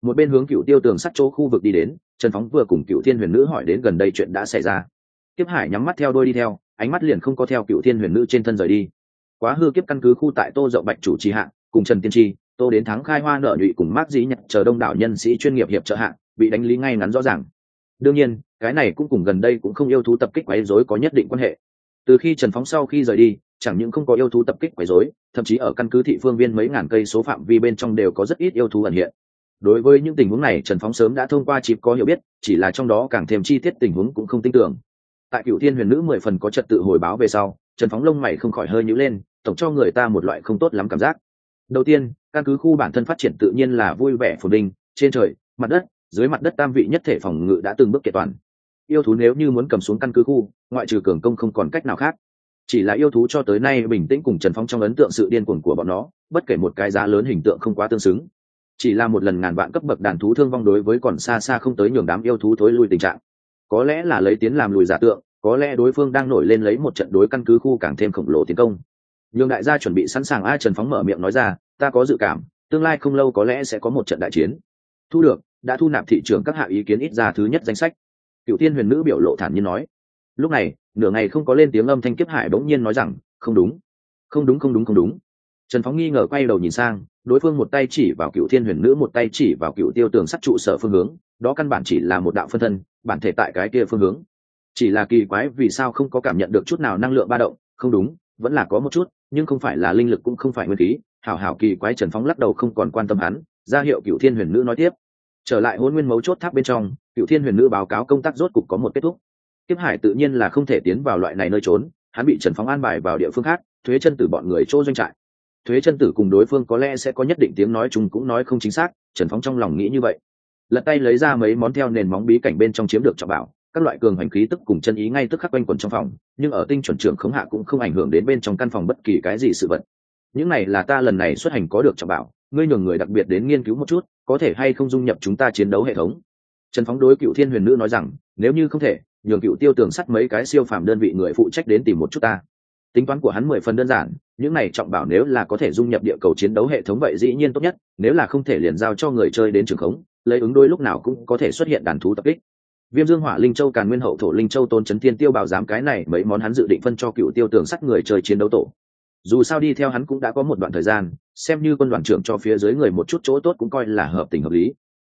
Một bên hướng cựu tiêu tường sắt chỗ khu vực đi đến, trần phóng vừa cùng cựu thiên huyền nữ hỏi đến gần đây chuyện đã xảy ra. Kiếp hải nhắm mắt theo đôi đi theo, ánh mắt liền không có theo cựu thiên huyền nữ trên thân rời đi. Quá hư kiếp căn cứ khu tại tô rộng bạch chủ trì hạ, cùng trần tiên tri tô đến thắng khai hoa nợ nhụy cùng mác dĩ nhật chờ đông đảo nhân sĩ chuyên nghiệp hiệp trợ hạng bị đánh lý ngay ngắn rõ ràng. Đương nhiên, cái này cũng cùng gần đây cũng không yêu thú tập kích quấy rối có nhất định quan hệ. Từ khi trần phóng sau khi rời đi, chẳng những không có yêu thú tập kích quấy rối, thậm chí ở căn cứ thị phương viên mấy ngàn cây số phạm vi bên trong đều có rất ít yêu thú ẩn hiện. Đối với những tình huống này, trần phóng sớm đã thông qua chịp có hiểu biết, chỉ là trong đó càng thêm chi tiết tình huống cũng không tin tưởng. Tại cựu thiên huyền nữ mười phần có trật tự hồi báo về sau, trần phóng lông mày không khỏi hơi nhữ lên, tổng cho người ta một loại không tốt lắm cảm giác đầu tiên, căn cứ khu bản thân phát triển tự nhiên là vui vẻ phồn vinh trên trời, mặt đất, dưới mặt đất tam vị nhất thể phòng ngự đã từng bước kiện toàn. Yêu thú nếu như muốn cầm xuống căn cứ khu, ngoại trừ cường công không còn cách nào khác. Chỉ là yêu thú cho tới nay bình tĩnh cùng trần phong trong ấn tượng sự điên cuồng của bọn nó, bất kể một cái giá lớn hình tượng không quá tương xứng. Chỉ là một lần ngàn vạn cấp bậc đàn thú thương vong đối với còn xa xa không tới nhường đám yêu thú thối lui tình trạng. Có lẽ là lấy tiến làm lùi giả tượng, có lẽ đối phương đang nổi lên lấy một trận đối căn cứ khu càng thêm khổng lồ tiến công nhường đại gia chuẩn bị sẵn sàng ai trần phóng mở miệng nói ra, ta có dự cảm, tương lai không lâu có lẽ sẽ có một trận đại chiến. Thu được, đã thu nạp thị trường các hạ ý kiến ít ra thứ nhất danh sách. Cựu tiên huyền nữ biểu lộ thản nhiên nói. Lúc này, nửa ngày không có lên tiếng âm thanh kiếp hải bỗng nhiên nói rằng, không đúng không đúng không đúng không đúng. Trần phóng nghi ngờ quay đầu nhìn sang, đối phương một tay chỉ vào cựu thiên huyền nữ, một tay chỉ vào cựu tiêu tường sắt trụ sở phương hướng, đó căn bản chỉ là một đạo phân thân, bản thể tại cái kia phương hướng. Chỉ là kỳ quái vì sao không có cảm nhận được chút nào năng lượng ba động, không đúng, vẫn là có một chút nhưng không phải là linh lực cũng không phải nguyên khí, hảo hảo kỳ quái trần phóng lắc đầu không còn quan tâm hắn, ra hiệu cựu thiên huyền nữ nói tiếp. Trở lại hôn nguyên mấu chốt tháp bên trong cựu thiên huyền nữ báo cáo công tác rốt cục có một kết thúc. Kiếp hải tự nhiên là không thể tiến vào loại này nơi trốn, hắn bị trần phóng an bài vào địa phương khác, thuế chân tử bọn người chỗ doanh trại. Thuế chân tử cùng đối phương có lẽ sẽ có nhất định tiếng nói chung cũng nói không chính xác, trần phóng trong lòng nghĩ như vậy. Lật tay lấy ra mấy món theo nền móng bí cảnh bên trong chiếm được trọng bảo các loại cường hành khí tức cùng chân ý ngay tức khắc quanh quẩn trong phòng, nhưng ở tinh chuẩn trưởng khống hạ cũng không ảnh hưởng đến bên trong căn phòng bất kỳ cái gì sự vật. Những này là ta lần này xuất hành có được trọng bảo, ngươi nhường người đặc biệt đến nghiên cứu một chút, có thể hay không dung nhập chúng ta chiến đấu hệ thống. Trần phóng đối cựu thiên huyền nữ nói rằng, nếu như không thể, nhường cựu tiêu tường sắt mấy cái siêu phàm đơn vị người phụ trách đến tìm một chút ta. Tính toán của hắn mười phần đơn giản, những này trọng bảo nếu là có thể dung nhập địa cầu chiến đấu hệ thống vậy dĩ nhiên tốt nhất, nếu là không thể liền giao cho người chơi đến trường khống, lấy ứng đôi lúc nào cũng có thể xuất hiện đàn thú tập kích viêm dương hỏa linh châu càn nguyên hậu thổ linh châu tôn trấn thiên tiêu bảo giám cái này mấy món hắn dự định phân cho cựu tiêu tường sắt người chơi chiến đấu tổ. Dù sao đi theo hắn cũng đã có một đoạn thời gian, xem như quân đoàn trưởng cho phía dưới người một chút chỗ tốt cũng coi là hợp tình hợp lý.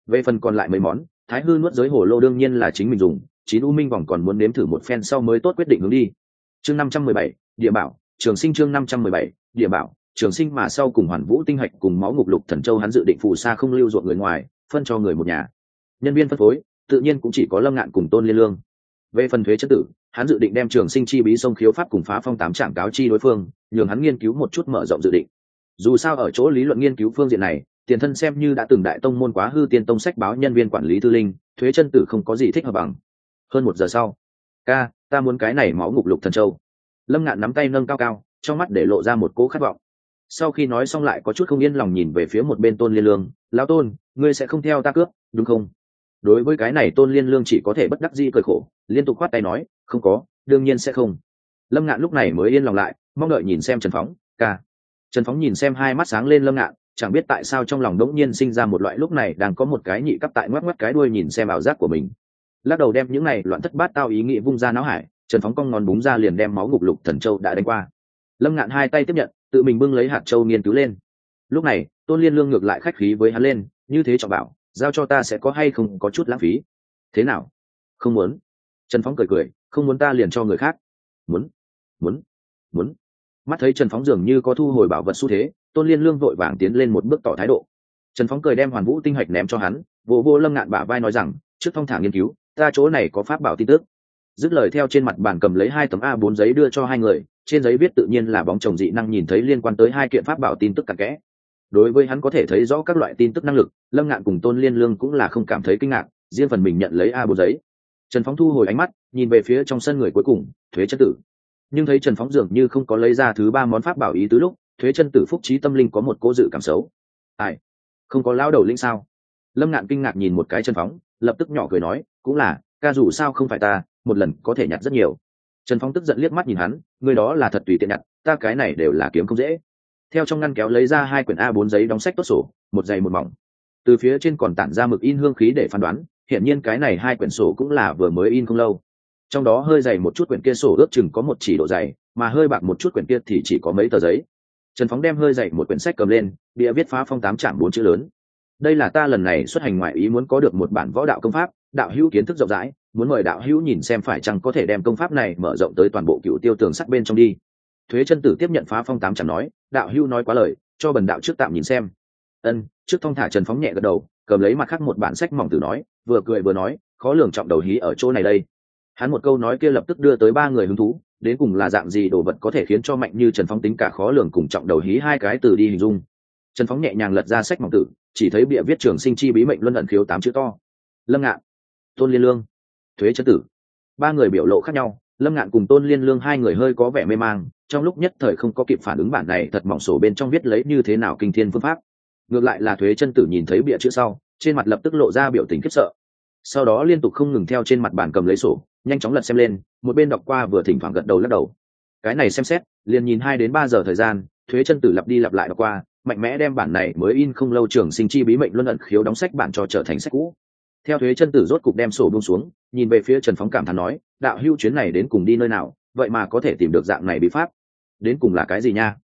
Về phần còn lại mấy món, thái hư nuốt giới hồ lô đương nhiên là chính mình dùng, chín u minh vòng còn muốn nếm thử một phen sau mới tốt quyết định hướng đi. Chương năm trăm mười bảy, địa bảo, trường sinh chương năm trăm mười bảy, địa bảo, trường sinh mà sau cùng hoàn vũ tinh hạch cùng máu ngục lục thần châu hắn dự định phù sa không lưu ruộng người ngoài, phân cho người một nhà. Nhân viên phân phối tự nhiên cũng chỉ có lâm ngạn cùng tôn liên lương. Về phần thuế chất tử, hắn dự định đem trường sinh chi bí sông khiếu pháp cùng phá phong tám trạm cáo chi đối phương, nhường hắn nghiên cứu một chút mở rộng dự định. Dù sao ở chỗ lý luận nghiên cứu phương diện này, tiền thân xem như đã từng đại tông môn quá hư tiên tông sách báo nhân viên quản lý tư linh, thuế chân tử không có gì thích hợp bằng. Hơn một giờ sau, ca, ta muốn cái này máu ngục lục thần châu. Lâm ngạn nắm tay nâng cao cao, trong mắt để lộ ra một cỗ khát vọng. Sau khi nói xong lại có chút không yên lòng nhìn về phía một bên tôn liên lương, lão tôn, ngươi sẽ không theo ta cướp, đúng không? Đối với cái này tôn liên lương chỉ có thể bất đắc dĩ cười khổ, liên tục khoát tay nói, không có, đương nhiên sẽ không. Lâm ngạn lúc này mới yên lòng lại, mong đợi nhìn xem trần phóng, ca. Trần phóng nhìn xem hai mắt sáng lên lâm ngạn, chẳng biết tại sao trong lòng đống nhiên sinh ra một loại lúc này đang có một cái nhị cấp tại ngoắc ngoắc cái đuôi nhìn xem ảo giác của mình. Lắc đầu đem những này loạn thất bát tao ý nghĩ vung ra não hải, trần phóng cong ngón búng ra liền đem máu ngục lục thần châu đã đánh qua. Lâm ngạn hai tay tiếp nhận, tự mình bưng lấy hạt châu nghiên cứu lên. Lúc này, tôn liên lương ngược lại khách khí với hắn lên, như thế trọng bảo giao cho ta sẽ có hay không có chút lãng phí? Thế nào? Không muốn. Trần phóng cười cười, không muốn ta liền cho người khác. Muốn. Muốn. Muốn. Mắt thấy trần phóng dường như có thu hồi bảo vật xu thế, tôn liên lương vội vàng tiến lên một bước tỏ thái độ. Trần phóng cười đem hoàn vũ tinh hạch ném cho hắn, vô vô lâm ngạn bả vai nói rằng, trước thông thả nghiên cứu, ta chỗ này có pháp bảo tin tức. Dứt lời theo trên mặt bàn cầm lấy hai tấm a 4 giấy đưa cho hai người, trên giấy viết tự nhiên là bóng chồng dị năng nhìn thấy liên quan tới hai kiện pháp bảo tin tức cặn kẽ đối với hắn có thể thấy rõ các loại tin tức năng lực, lâm ngạn cùng tôn liên lương cũng là không cảm thấy kinh ngạc, riêng phần mình nhận lấy a 4 giấy. Trần phóng thu hồi ánh mắt, nhìn về phía trong sân người cuối cùng, thuế chất tử. Nhưng thấy trần phóng dường như không có lấy ra thứ ba món pháp bảo ý tứ lúc, thuế chân tử phúc trí tâm linh có một cô dự cảm xấu. Ai? Không có lao đầu linh sao? Lâm ngạn kinh ngạc nhìn một cái trần phóng, lập tức nhỏ cười nói, cũng là, ca dù sao không phải ta, một lần có thể nhặt rất nhiều. Trần phóng tức giận liếc mắt nhìn hắn, người đó là thật tùy tiện nhặt, ta cái này đều là kiếm không dễ theo trong ngăn kéo lấy ra hai quyển a 4 giấy đóng sách tốt sổ, một dày một mỏng. Từ phía trên còn tản ra mực in hương khí để phán đoán hiện nhiên cái này hai quyển sổ cũng là vừa mới in không lâu. Trong đó hơi dày một chút quyển kia sổ ước chừng có một chỉ độ dày, mà hơi bạc một chút quyển kia thì chỉ có mấy tờ giấy. Trần phóng đem hơi dày một quyển sách cầm lên, bịa viết phá phong tám trạm bốn chữ lớn. Đây là ta lần này xuất hành ngoại ý muốn có được một bản võ đạo công pháp, đạo hữu kiến thức rộng rãi, muốn mời đạo hữu nhìn xem phải chăng có thể đem công pháp này mở rộng tới toàn bộ cựu tiêu tường sắc bên trong đi thuế chân tử tiếp nhận phá phong tám chẳng nói, đạo hưu nói quá lời, cho bần đạo trước tạm nhìn xem. Ân, trước thong thả trần phóng nhẹ gật đầu, cầm lấy mặt khác một bản sách mỏng tử nói, vừa cười vừa nói, khó lường trọng đầu hí ở chỗ này đây. Hắn một câu nói kia lập tức đưa tới ba người hứng thú, đến cùng là dạng gì đồ vật có thể khiến cho mạnh như trần phóng tính cả khó lường cùng trọng đầu hí hai cái từ đi hình dung. Trần phóng nhẹ nhàng lật ra sách mỏng tử, chỉ thấy bịa viết trường sinh chi bí mệnh luân ẩn khiếu tám chữ to. Lâm ngạn, tôn liên lương, thuế chân tử. Ba người biểu lộ khác nhau, lâm ngạn cùng tôn liên lương hai người hơi có vẻ mê mang trong lúc nhất thời không có kịp phản ứng bản này thật mỏng sổ bên trong viết lấy như thế nào kinh thiên phương pháp. Ngược lại là thuế chân tử nhìn thấy bịa chữ sau, trên mặt lập tức lộ ra biểu tình khiếp sợ. Sau đó liên tục không ngừng theo trên mặt bàn cầm lấy sổ, nhanh chóng lật xem lên, một bên đọc qua vừa thỉnh thoảng gật đầu lắc đầu. Cái này xem xét, liền nhìn hai đến ba giờ thời gian, thuế chân tử lặp đi lặp lại đọc qua, mạnh mẽ đem bản này mới in không lâu trường sinh chi bí mệnh luân ẩn khiếu đóng sách bản cho trở thành sách cũ. Theo thuế chân tử rốt cục đem sổ buông xuống, nhìn về phía trần phóng cảm thán nói, đạo hưu chuyến này đến cùng đi nơi nào, vậy mà có thể tìm được dạng này bí pháp đến cùng là cái gì nha?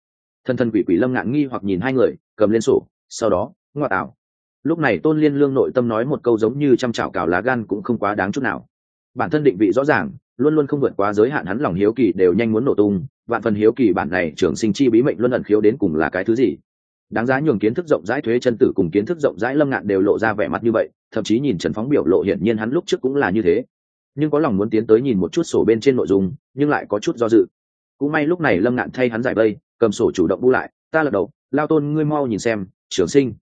Thân thân quỷ quỷ lâm ngạn nghi hoặc nhìn hai người, cầm lên sổ, sau đó ngoa tạo. Lúc này tôn liên lương nội tâm nói một câu giống như chăm chảo cào lá gan cũng không quá đáng chút nào. Bản thân định vị rõ ràng, luôn luôn không vượt quá giới hạn hắn lòng hiếu kỳ đều nhanh muốn nổ tung, vạn phần hiếu kỳ bản này trưởng sinh chi bí mệnh luân ẩn khiếu đến cùng là cái thứ gì? Đáng giá nhường kiến thức rộng rãi thuế chân tử cùng kiến thức rộng rãi lâm ngạn đều lộ ra vẻ mặt như vậy, thậm chí nhìn trần phóng biểu lộ hiển nhiên hắn lúc trước cũng là như thế. Nhưng có lòng muốn tiến tới nhìn một chút sổ bên trên nội dung, nhưng lại có chút do dự cũng may lúc này lâm ngạn thay hắn giải vây, cầm sổ chủ động bu lại, ta lật đầu, lao tôn ngươi mau nhìn xem, trường sinh.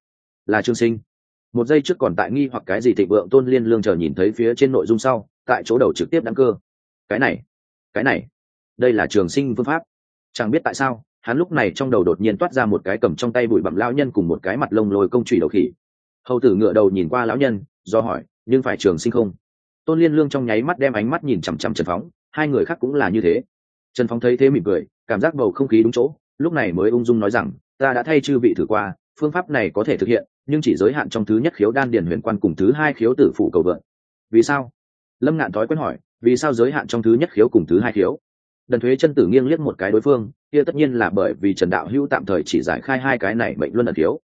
Là trường sinh. Một giây trước còn tại nghi hoặc cái gì thịnh vượng tôn liên lương chờ nhìn thấy phía trên nội dung sau, tại chỗ đầu trực tiếp đăng cơ. Cái này cái này, đây là trường sinh phương pháp. Chẳng biết tại sao, hắn lúc này trong đầu đột nhiên toát ra một cái cầm trong tay bụi bặm lão nhân cùng một cái mặt lông lồi công trụy đầu khỉ. Hầu tử ngựa đầu nhìn qua lão nhân, do hỏi, nhưng phải trường sinh không? Tôn liên lương trong nháy mắt đem ánh mắt nhìn chằm chằm trần phóng, hai người khác cũng là như thế trần phóng thấy thế mỉm cười, cảm giác bầu không khí đúng chỗ, lúc này mới ung dung nói rằng, ta đã thay chư vị thử qua, phương pháp này có thể thực hiện, nhưng chỉ giới hạn trong thứ nhất khiếu đan điền huyền quan cùng thứ hai khiếu tử phụ cầu vượn. Vì sao? Lâm ngạn thói quen hỏi, vì sao giới hạn trong thứ nhất khiếu cùng thứ hai khiếu? Đần thuế chân tử nghiêng liếc một cái đối phương, kia tất nhiên là bởi vì trần đạo hữu tạm thời chỉ giải khai hai cái này mệnh luân ẩn thiếu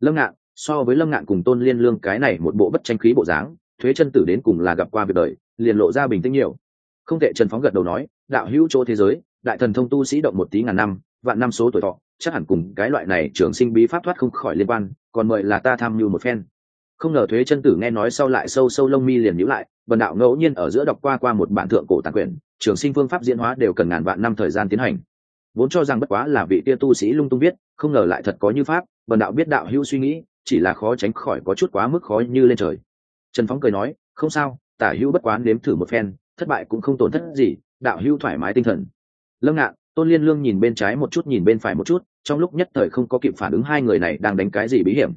lâm ngạn, so với lâm ngạn cùng tôn liên lương cái này một bộ bất tranh khí bộ dáng, thuế chân tử đến cùng là gặp qua việc đời, liền lộ ra bình tĩnh nhiều. Không thể trần phóng gật đầu nói đạo hữu chỗ thế giới, đại thần thông tu sĩ động một tí ngàn năm, vạn năm số tuổi thọ, chắc hẳn cùng cái loại này trường sinh bí pháp thoát không khỏi liên quan, còn mời là ta tham mưu một phen. Không ngờ thuế chân tử nghe nói sau lại sâu sâu lông mi liền nhữ lại vần đạo ngẫu nhiên ở giữa đọc qua qua một bản thượng cổ tàn quyển, trường sinh phương pháp diễn hóa đều cần ngàn vạn năm thời gian tiến hành. Vốn cho rằng bất quá là vị tia tu sĩ lung tung viết không ngờ lại thật có như pháp vần đạo biết đạo hữu suy nghĩ, chỉ là khó tránh khỏi có chút quá mức khó như lên trời. Trần phóng cười nói, không sao, tả hữu bất quán nếm thử một phen, thất bại cũng không tổn thất gì đạo hưu thoải mái tinh thần. Lâm ngạn, tôn liên lương nhìn bên trái một chút, nhìn bên phải một chút, trong lúc nhất thời không có kịp phản ứng hai người này đang đánh cái gì bí hiểm.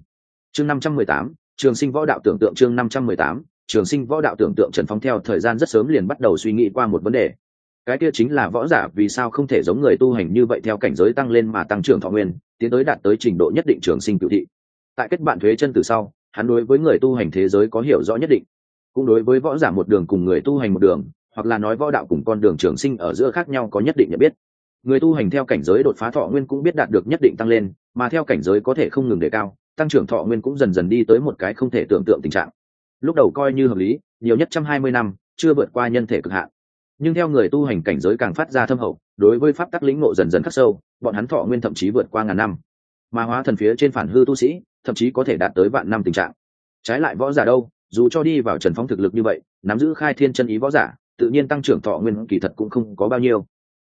Chương năm trăm mười tám, trường sinh võ đạo tưởng tượng chương năm trăm mười tám, trường sinh võ đạo tưởng tượng trần phong theo thời gian rất sớm liền bắt đầu suy nghĩ qua một vấn đề. Cái kia chính là võ giả vì sao không thể giống người tu hành như vậy theo cảnh giới tăng lên mà tăng trưởng thọ nguyên, tiến tới đạt tới trình độ nhất định trường sinh cựu thị. Tại kết bạn thuế chân từ sau, hắn đối với người tu hành thế giới có hiểu rõ nhất định. Cũng đối với võ giả một đường cùng người tu hành một đường hoặc là nói võ đạo cùng con đường trường sinh ở giữa khác nhau có nhất định nhận biết. Người tu hành theo cảnh giới đột phá thọ nguyên cũng biết đạt được nhất định tăng lên, mà theo cảnh giới có thể không ngừng đề cao, tăng trưởng thọ nguyên cũng dần dần đi tới một cái không thể tưởng tượng tình trạng. Lúc đầu coi như hợp lý, nhiều nhất trăm hai mươi năm, chưa vượt qua nhân thể cực hạn. Nhưng theo người tu hành cảnh giới càng phát ra thâm hậu, đối với pháp tắc lĩnh ngộ dần dần khắc sâu, bọn hắn thọ nguyên thậm chí vượt qua ngàn năm. Mà hóa thần phía trên phản hư tu sĩ, thậm chí có thể đạt tới vạn năm tình trạng. Trái lại võ giả đâu, dù cho đi vào trần phóng thực lực như vậy, nắm giữ khai thiên chân ý võ giả tự nhiên tăng trưởng thọ nguyên kỳ thật cũng không có bao nhiêu.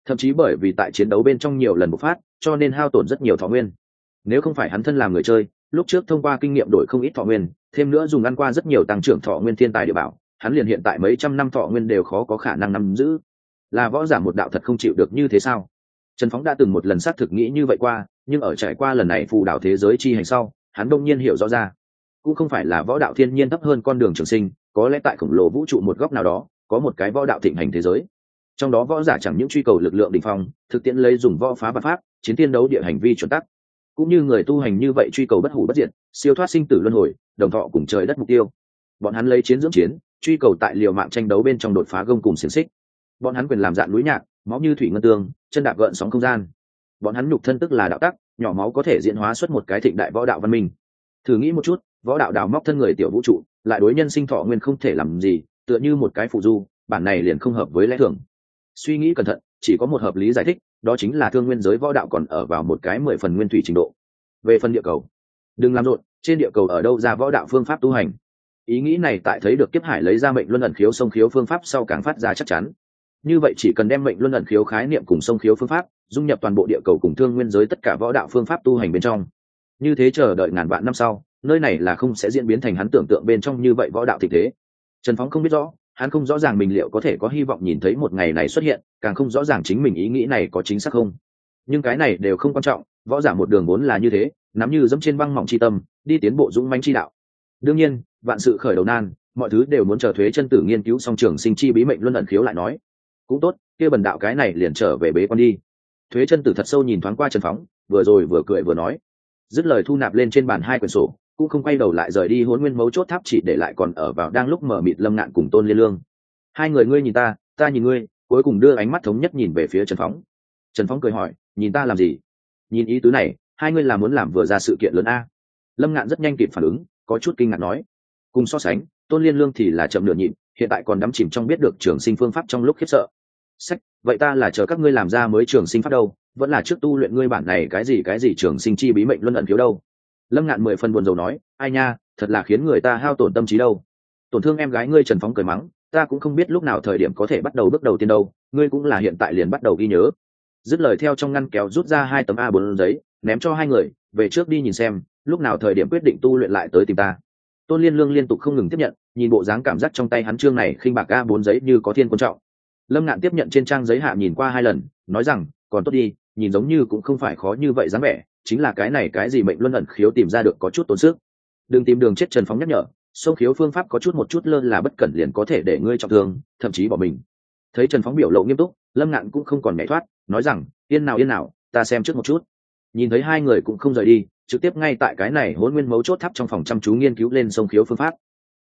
Thậm chí bởi vì tại chiến đấu bên trong nhiều lần bộc phát, cho nên hao tổn rất nhiều thọ nguyên. Nếu không phải hắn thân làm người chơi, lúc trước thông qua kinh nghiệm đổi không ít thọ nguyên, thêm nữa dùng ăn qua rất nhiều tăng trưởng thọ nguyên thiên tài địa bảo, hắn liền hiện tại mấy trăm năm thọ nguyên đều khó có khả năng nắm giữ. Là võ giả một đạo thật không chịu được như thế sao? Trần phóng đã từng một lần xác thực nghĩ như vậy qua, nhưng ở trải qua lần này phù đạo thế giới chi hành sau, hắn đông nhiên hiểu rõ ra. Cũng không phải là võ đạo thiên nhiên thấp hơn con đường trường sinh, có lẽ tại khổng lồ vũ trụ một góc nào đó có một cái võ đạo thịnh hành thế giới. Trong đó võ giả chẳng những truy cầu lực lượng đ ỉ n h phong, thực tiễn lấy dùng võ phá vật pháp, chiến tiên đấu địa hành vi chuẩn tắc. Cũng như người tu hành như vậy truy cầu bất hủ bất diệt, siêu thoát sinh tử luân hồi, đồng thọ cùng trời đất mục tiêu. Bọn hắn lấy chiến dưỡng chiến, truy cầu tại liều mạng tranh đấu bên trong đột phá gông cùng xiềng xích. Bọn hắn quyền làm dạn núi nhạc, máu như thủy ngân tương, chân đạp gợn sóng không gian. Bọn hắn nhục thân tức là đạo tắc, nhỏ máu có thể diễn hóa xuất một cái thịnh đại võ đạo văn minh. Thử nghĩ một chút, võ đạo đào móc thân người tiểu vũ trụ, lại đối nhân sinh thọ nguyên không thể làm gì tựa như một cái phụ du, bản này liền không hợp với lẽ thường. Suy nghĩ cẩn thận, chỉ có một hợp lý giải thích, đó chính là thương nguyên giới võ đạo còn ở vào một cái mười phần nguyên thủy trình độ. Về phần địa cầu, đừng làm rộn, trên địa cầu ở đâu ra võ đạo phương pháp tu hành? Ý nghĩ này tại thấy được kiếp hải lấy ra mệnh luân ẩn khiếu sông khiếu phương pháp sau càng phát ra chắc chắn. Như vậy chỉ cần đem mệnh luân ẩn khiếu khái niệm cùng sông khiếu phương pháp, dung nhập toàn bộ địa cầu cùng thương nguyên giới tất cả võ đạo phương pháp tu hành bên trong. Như thế chờ đợi ngàn vạn năm sau, nơi này là không sẽ diễn biến thành hắn tưởng tượng bên trong như vậy võ đạo tình thế trần phóng không biết rõ, hắn không rõ ràng mình liệu có thể có hy vọng nhìn thấy một ngày này xuất hiện, càng không rõ ràng chính mình ý nghĩ này có chính xác không. Nhưng cái này đều không quan trọng, võ giả một đường vốn là như thế, nắm như dẫm trên băng mỏng chi tâm, đi tiến bộ dũng manh chi đạo. Đương nhiên, vạn sự khởi đầu nan, mọi thứ đều muốn chờ thuế chân tử nghiên cứu song trường sinh chi bí mệnh luân ẩn khiếu lại nói. Cũng tốt, kia bần đạo cái này liền trở về bế con đi. Thuế chân tử thật sâu nhìn thoáng qua trần phóng, vừa rồi vừa cười vừa nói. Dứt lời thu nạp lên trên bàn hai quyển sổ cũng không quay đầu lại rời đi hôn nguyên mấu chốt tháp chỉ để lại còn ở vào đang lúc mở mịt lâm ngạn cùng tôn liên lương. Hai người ngươi nhìn ta ta nhìn ngươi, cuối cùng đưa ánh mắt thống nhất nhìn về phía trần phóng. Trần phóng cười hỏi, nhìn ta làm gì? Nhìn ý tứ này, hai ngươi là muốn làm vừa ra sự kiện lớn a. Lâm ngạn rất nhanh kịp phản ứng, có chút kinh ngạc nói. Cùng so sánh, tôn liên lương thì là chậm nửa nhịn hiện tại còn đắm chìm trong biết được trường sinh phương pháp trong lúc khiếp sợ. Sách, vậy ta là chờ các ngươi làm ra mới trường sinh pháp đâu, vẫn là trước tu luyện ngươi bản này cái gì cái gì trường sinh chi bí mệnh luân ẩn phiếu đâu? Lâm ngạn mười phần buồn rầu nói, ai nha, thật là khiến người ta hao tổn tâm trí đâu. Tổn thương em gái ngươi trần phóng cười mắng, ta cũng không biết lúc nào thời điểm có thể bắt đầu bước đầu tiên đâu, ngươi cũng là hiện tại liền bắt đầu ghi nhớ. Dứt lời theo trong ngăn kéo rút ra hai tấm a bốn giấy, ném cho hai người, về trước đi nhìn xem, lúc nào thời điểm quyết định tu luyện lại tới tìm ta. Tôn liên lương liên tục không ngừng tiếp nhận, nhìn bộ dáng cảm giác trong tay hắn chương này khinh bạc a bốn giấy như có thiên quan trọng. Lâm ngạn tiếp nhận trên trang giấy hạ nhìn qua hai lần, nói rằng, còn tốt đi, nhìn giống như cũng không phải khó như vậy dám vẻ chính là cái này cái gì mệnh luân ẩn khiếu tìm ra được có chút tốn sức. Đừng tìm đường chết trần phóng nhắc nhở sông khiếu phương pháp có chút một chút lơ là bất cẩn liền có thể để ngươi trọng thương, thậm chí bỏ mình. Thấy trần phóng biểu lộ nghiêm túc, lâm ngạn cũng không còn nhảy thoát, nói rằng, yên nào yên nào, ta xem trước một chút. Nhìn thấy hai người cũng không rời đi, trực tiếp ngay tại cái này hôn nguyên mấu chốt thắp trong phòng chăm chú nghiên cứu lên sông khiếu phương pháp.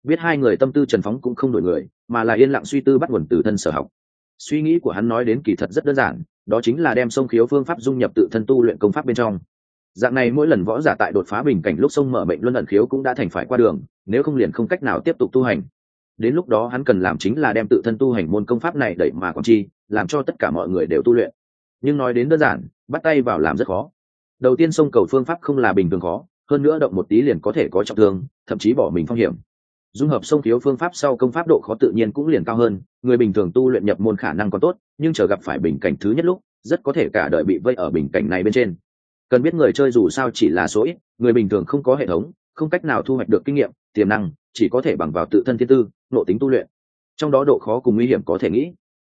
Biết hai người tâm tư trần phóng cũng không đổi người, mà là yên lặng suy tư bắt nguồn từ thân sở học. Suy nghĩ của hắn nói đến kỳ thật rất đơn giản, đó chính là đem sông khiếu phương pháp dung nhập tự thân tu luyện công pháp bên trong dạng này mỗi lần võ giả tại đột phá bình cảnh lúc sông mở mệnh luân ẩn khiếu cũng đã thành phải qua đường, nếu không liền không cách nào tiếp tục tu hành. Đến lúc đó hắn cần làm chính là đem tự thân tu hành môn công pháp này đẩy mà còn chi, làm cho tất cả mọi người đều tu luyện. Nhưng nói đến đơn giản, bắt tay vào làm rất khó. Đầu tiên sông cầu phương pháp không là bình thường khó, hơn nữa động một tí liền có thể có trọng thương, thậm chí bỏ mình phong hiểm. Dung hợp sông thiếu phương pháp sau công pháp độ khó tự nhiên cũng liền cao hơn, người bình thường tu luyện nhập môn khả năng còn tốt, nhưng chờ gặp phải bình cảnh thứ nhất lúc, rất có thể cả đời bị vây ở bình cảnh này bên trên cần biết người chơi dù sao chỉ là số ít, người bình thường không có hệ thống, không cách nào thu hoạch được kinh nghiệm, tiềm năng, chỉ có thể bằng vào tự thân thiên tư nộ tính tu luyện. Trong đó độ khó cùng nguy hiểm có thể nghĩ.